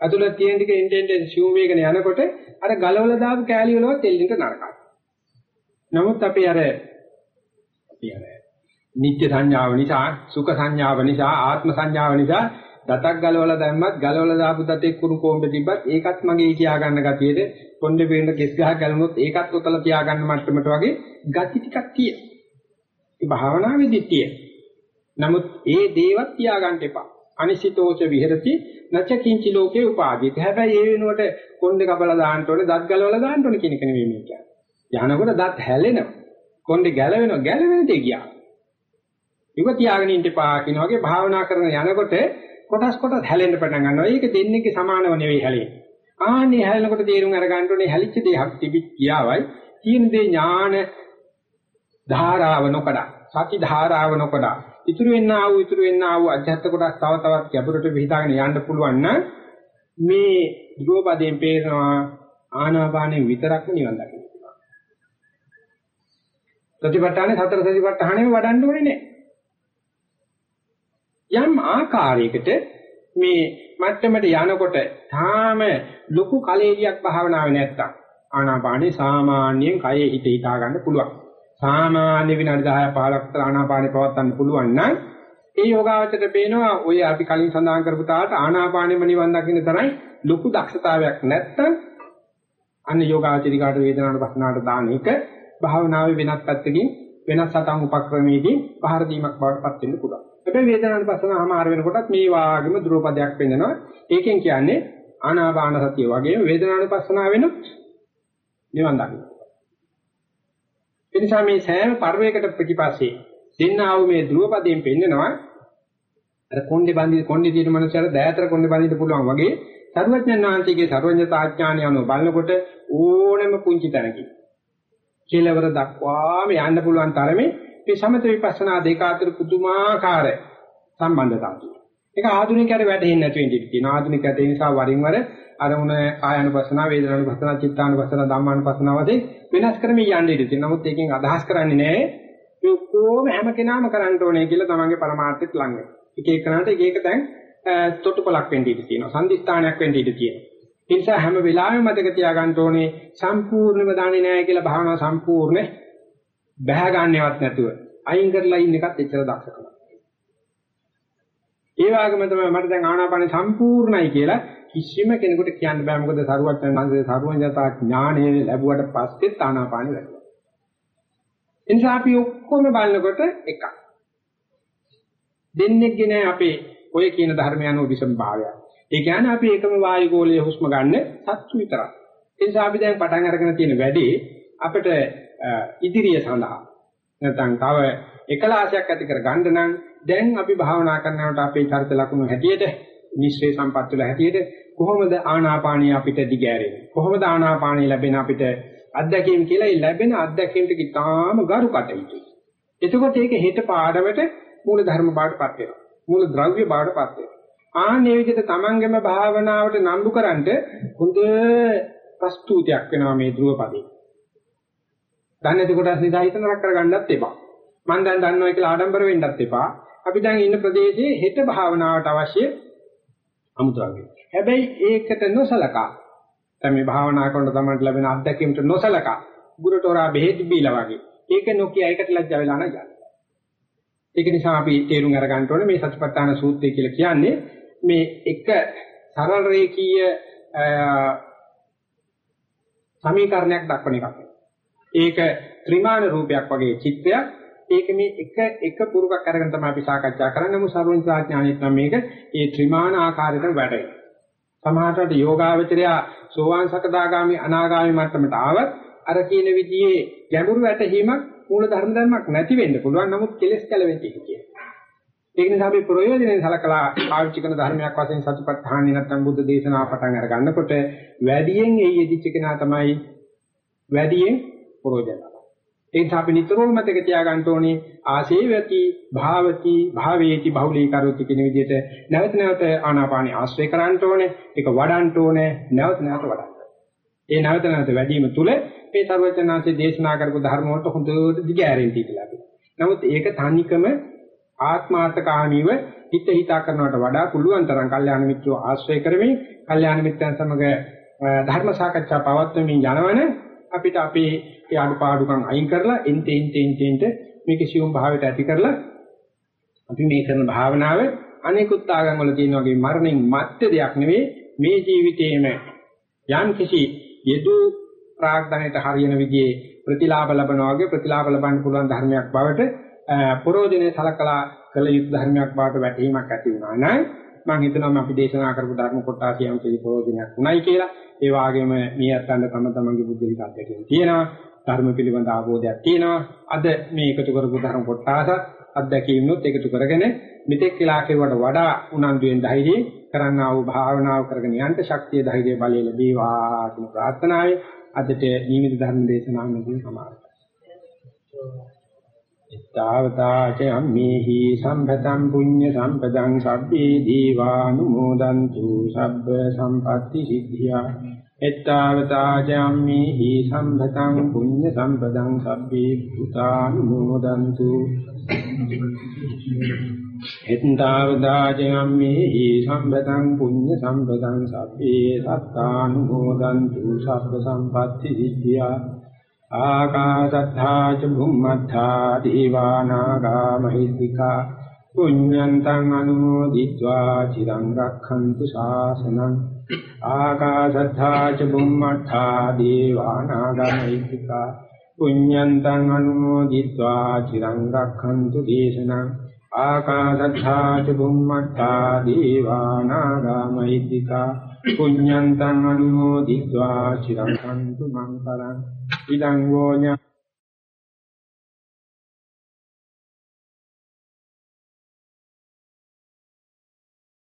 අතුලත් තියෙන ටික එන්ට එන්ට සිව් වේගන යනකොට අර ගලවලා දාපු කෑලි වලවත් එල්ලෙන්න නරකයි. නමුත් අපි අර අපි අර නිත්‍ය සංඥාව නිසා සුඛ සංඥාව නිසා ආත්ම සංඥාව නිසා දතක් ගලවලා දැම්මත් ගලවලා දාපු දතේ කුණු කොම්බේ තිබ්බත් ඒකත් මගේ කියා ගන්න ගතියේද කොණ්ඩේ වේන්න කෙස් ගහ ගැලුනොත් ඒකත් උතලා තියා ගන්න මට්ටමට වගේ ගති ටිකක් තියෙනවා. ඒ භාවනාවේදී තියෙන. නමුත් ඒ දේවත් තියා ගන්න එපා. අනිසිතෝච විහෙරති නච කිංචි ලෝකේ උපාදීත. හැබැයි ඒ වෙනුවට කොණ්ඩේ කපලා දාන්න ඕනේ, දත් ගලවලා දාන්න ඕනේ කියන එක නෙවෙයි මේ කියන්නේ. යනකොට දත් හැලෙනවා. කොණ්ඩේ ගැලවෙනවා, ගැලවෙන දෙය ගියා. ඉව තියාගෙන ඉන්න එපා කියන වගේ භාවනා කරන යනකොට කොටස් කොටස් හැලෙන්න පටන් ගන්නවා. ඒක දෙන්නේක සමානව නෙවෙයි හැලෙන්නේ. ආන්නේ හැලෙනකොට තේරුම් අරගන්න ඕනේ හැලිච්ච දෙයක් තිබි කියාවයි. තියෙන දේ ඥාන ධාරාව නොකඩ සති ධාරාව නොකඩ ඉතුරු වෙන්න ආව ඉතුරු වෙන්න ආව අධ්‍යාත්ම කොටස් තව තවත් ගැඹුරට විහිදාගෙන යන්න පුළුවන් නම් මේ ධ්‍රුවපදයෙන් පේනවා ආනාපානෙ විතරක්ම නිවන් දකින්න පුළුවන්. ප්‍රතිපත්තානේ සතර සතිපට්ඨානෙම වඩන්න ඕනේ නෑ. යම් ආකාරයකට මේ මට්ටමට යනකොට තාම ලොකු කලෙලියක් භාවනාවේ නැත්තම් ආනාපානේ සාමාන්‍යයෙන් කයෙ හිත හිතා ගන්න පුළුවන්. සාමාන්‍ය විනාඩි 10 15ක් විතර ආනාපානේ පවත්වන්න පුළුවන් නම් ඒ යෝගාවචරයට පේනවා ඔය අපි කලින් සඳහන් කරපු තාලට ආනාපානෙම නිවන් දකින්න තරයි ලොකු දක්ෂතාවයක් නැත්තම් අන්න යෝගාචරිකාට වේදනාවට පස්සනාවට දාන එක භාවනාවේ වෙනත් පැත්තකින් වෙනස් සතන් උපක්‍රමයකින් පහර දීමක් බවට පත් වෙන්න පුළුවන්. හැබැයි වේදනාවට පස්සනාවම ආර වෙනකොටත් මේ වාගේම ධ්‍රුවපදයක් වෙන්නනවා. ඒකෙන් කියන්නේ ආනාපාන සතිය වගේම වේදනාවට පස්සනාව වෙනුත් නිවන් දකින්න. ඒ නිසා මේ සෑම පරිවේකට ප්‍රතිපස්සේ දෙන්නා වූ මේ ධ්‍රුවපදයෙන් පෙන්නනවා අර කොණ්ඩේ බඳි කොණ්ඩේ තියෙන මනුස්සයර දෑතර කොණ්ඩේ බඳින්න පුළුවන් වගේ සර්වඥාන් වහන්සේගේ සර්වඥතා ඥානය අනුව බලනකොට ඕනෙම පුංචි තැනකින් කෙලවර දක්වාම යන්න පුළුවන් තරමේ මේ සමත විපස්සනා දෙක අතර පුදුමාකාර සම්බන්ධතාවයක්. ඒක ආධුනිකයට වැටෙන්නේ නැති වෙන්නේ තියෙනවා. ආධුනිකයට ඒ නිසා වරින් වර අරමුණ කායानुපස්සනා, වේදනානුපස්සනා, චිත්තානුපස්සනා, ධම්මානුපස්සනා වගේ වෙනස් කරමින් යන්න ඉඩ තියෙනවා. නමුත් ඒකෙන් අදහස් කරන්නේ නැහැ මේ ඔක්කොම හැම කෙනාම කරන්න ඕනේ කියලා තමන්ගේ පරමාර්ථයට ලං වෙනවා. එක එකනට එක එක තැන් තොටුපලක් වෙන්න ඉඩ තියෙනවා. සම්දිස්ථානයක් වෙන්න ඉඩ තියෙනවා. ඒ නිසා හැම වෙලාවෙම මතක තියාගන්න ඕනේ සම්පූර්ණව දන්නේ නැහැ කියලා භාවනාව සම්පූර්ණ බැහැ ගන්නවත් නැතුව අයින් කරලා ඉන්න එකත් එච්චර දක්ෂකමක්. ඒ වගේම තමයි මට දැන් ආනාපාන සම්පූර්ණයි කියලා කිසිම කෙනෙකුට කියන්න බෑ මොකද සරුවත් මහන්සේ සරුවඥතා ඥාණය ලැබුවට පස්සෙත් ආනාපානෙ වැඩිවා. එනිසා අපි ඔක්කොම බලනකොට එකක්. දෙන්නේගේ නෑ අපේ ඔය කියන ධර්ම යන විසම භාවය. ඒ කියන්නේ අපි එකම වායු ගෝලයේ හුස්ම ගන්න සත්තු විතරයි. ඒ නිසා අපි දැන් පටන් අරගෙන තියෙන වැඩේ අපිට ඉදිරිය සඳහා. නැත්නම් තව එකලාසයක් ඇති කර ගන්න නම් දැන් අපි භාවනා කරනකොට අපේ චරිත ලක්ෂණ හැටියට නිශ්චය සම්පත් වල හැටියට කොහොමද ආනාපානිය අපිට දිගෑරෙන්නේ? කොහොමද ආනාපානිය ලැබෙන අපිට අත්දැකීම් කියලා? ඒ ලැබෙන අත්දැකීම්ට කිතාම ගරු කටයුතුයි එතකොට ඒක හෙට පාඩමට මූල ධර්ම බාටපත් වෙනවා. මූල ද්‍රව්‍ය බාටපත් වෙනවා. ආන්නේ විදිහට තමන්ගේම භාවනාවට නම්බු කරන්ට හොඳ ප්‍රස්තුතියක් වෙනවා මේ ධ්‍රුවපදේ. දන්නේ නැති කොටස් නිදා හිතන රක් කරගන්නත් එපා. මම දැන් දන්නවා කියලා ආඩම්බර වෙන්නත් එපා. අපි දැන් ඉන්න ප්‍රදේශයේ හෙට භාවනාවට අවශ්‍ය අමුතුවගේ. හැබැයි ඒකට නොසලකා දැන් මේ භාවනා කරන තමන්ට ලැබෙන අත්දැකීමට නොසලකා ගුරුට හොරා බෙහෙත් බීලා වගේ. ඒක නොකිය ඒකට ලැජ්ජා වෙලා නැහැ. ඒක නිසා අපි තේරුම් අරගන්න ඕනේ මේ සතිපට්ඨාන සූත්‍රය කියලා කියන්නේ මේ එක සරල රේඛීය සමීකරණයක් දක්වන එකක්. ඒක ත්‍රිමාන රූපයක් වගේ චිත්‍රයක්. ඒක මේ එක එක පුරුකක් අරගෙන තමයි අපි සාකච්ඡා කරන්නේ. මොකද සර්වඥතා ඥානෙත් නම් මේක ඒ ත්‍රිමාන ආකාරයට වැඩේ. සමහරට යෝගාවචරය සෝවාන් සකදාගාමි අනාගාමි මට්ටමට ආවත් අර කියන විදිහේ ගැඹුරු වැටහීමක් මූල ධර්ම ධර්මයක් නැති වෙන්න පුළුවන් නමුත් කෙලස් කැලවෙච්ච එක කියන. ඒක නිසා අපි ප්‍රයෝජනෙන් සලකලා පාවිච්චි කරන ධර්මයක් වශයෙන් සතිපට්ඨානෙ නැත්නම් බුද්ධ දේශනාව පටන් අර ගන්නකොට වැඩියෙන් ඒ යෙදිච්ච කෙනා තමයි වැඩියෙන් ප්‍රයෝජන ඒ නිසා අපි නිතරම මතක තියාගන්න ඕනේ ආසේවති භාවති භාවේති බහුලීකරොති කියන විදිහට නැවත නැවත ආනාපානි ආශ්‍රය කරන්න ඕනේ ඒක වඩන්න ඕනේ නැවත නැවත වඩන්න. ඒ නැවත නැවත වැඩිම තුල මේ සර්වඥාන්සේ දේශනා කරපු ධර්ම වලට හොඳට දිගෑරෙන්න තියලා නමුත් ඒක තනිකම ආත්මාර්ථකාමීව හිත හිතා කරනවට වඩා පුළුවන් තරම් කල්යාණ මිත්‍රව ආශ්‍රය කරමින් කල්යාණ මිත්‍රයන් සමග ධර්ම සාකච්ඡා පවත්වමින් යනවනේ අපිට අපේ ඒ අඩුපාඩුකම් අයින් කරලා එන්ටෙ එන්ටෙ එන්ටෙ මේක සියුම් භාවයට ඇති කරලා අපි මේ කරන භාවනාව අනිකුත් ආගම් වල තියෙන වගේ මරණින් මත්තේ දෙයක් නෙවෙයි. මේ ජීවිතේම යම් කිසි යෙදු ප්‍රාග්ධනයට හරියන විදිහේ ප්‍රතිලාභ ලබනවා වගේ ප්‍රතිලාභ ලබන්න පුළුවන් ධර්මයක් බවට පරෝධිනේ සලකලා කළ යුතු ධර්මයක් බවට වැටහීමක් ඇති වුණා නම් මම හිතනවා අපි දේශනා කරපු ධර්ම කොටස යම් කිසි පරෝධිනයක් උණයි කියලා. ඒ වගේම මේ අතන්න තම තමන්ගේ බුද්ධිලික අධ්‍යක්ෂකම් තියෙනවා. ධර්ම පිළිබඳ අවබෝධයක් තියෙනවා අද මේ එකතු කරපු ධර්ම කොටස අත්දැකීම්නොත් එකතු කරගෙන මෙතෙක් කියලා කෙරුවට වඩා උනන්දුවෙන් ධෛර්යයෙන් කරන්නා වූ භාවනාව කරගෙන යන්න ශක්තිය ධෛර්ය බලය ලැබේවා කියන ප්‍රාර්ථනාවයි අදට නිමිති ධර්ම දේශනාව මෙතන සමාප්තයි. ඉත්තාවතාච අම්මේහි සම්පතං පුඤ්ඤ සම්පතං සබ්බේ දීවානුමෝදන්තු සබ්බ සම්පatti සිද්ධියා එත්තාවතාජාම්මි හි සම්භතං පුඤ්ඤ සම්පදං සබ්බේ භූතානුමෝදන්තු. එත්තාවතාජාම්මි හි සම්භතං පුඤ්ඤ සම්පදං සබ්බේ සත්තානුමෝදන්තු. සබ්බ සම්පත්ති සිද්ධියා ආකාශත්තා ච භුම්මත්තා දීවානාගා මහිද්దికා. පුඤ්ඤන්තං අනුමෝදිत्वा චිරං රක්ඛන්තු ශාසනං. ආකාශත්තා ච බුම්මත්තා දේවානාගමිතිකා පුඤ්ඤන්තං අනුමෝදිत्वा චිරං රක්ඛන්තු දේශනං ආකාශත්තා ච බුම්මත්තා දේවානාගමිතිකා පුඤ්ඤන්තං අනුමෝදිत्वा චිරං රක්ඛන්තු මං පරං ඉදං වෝඤ්ඤ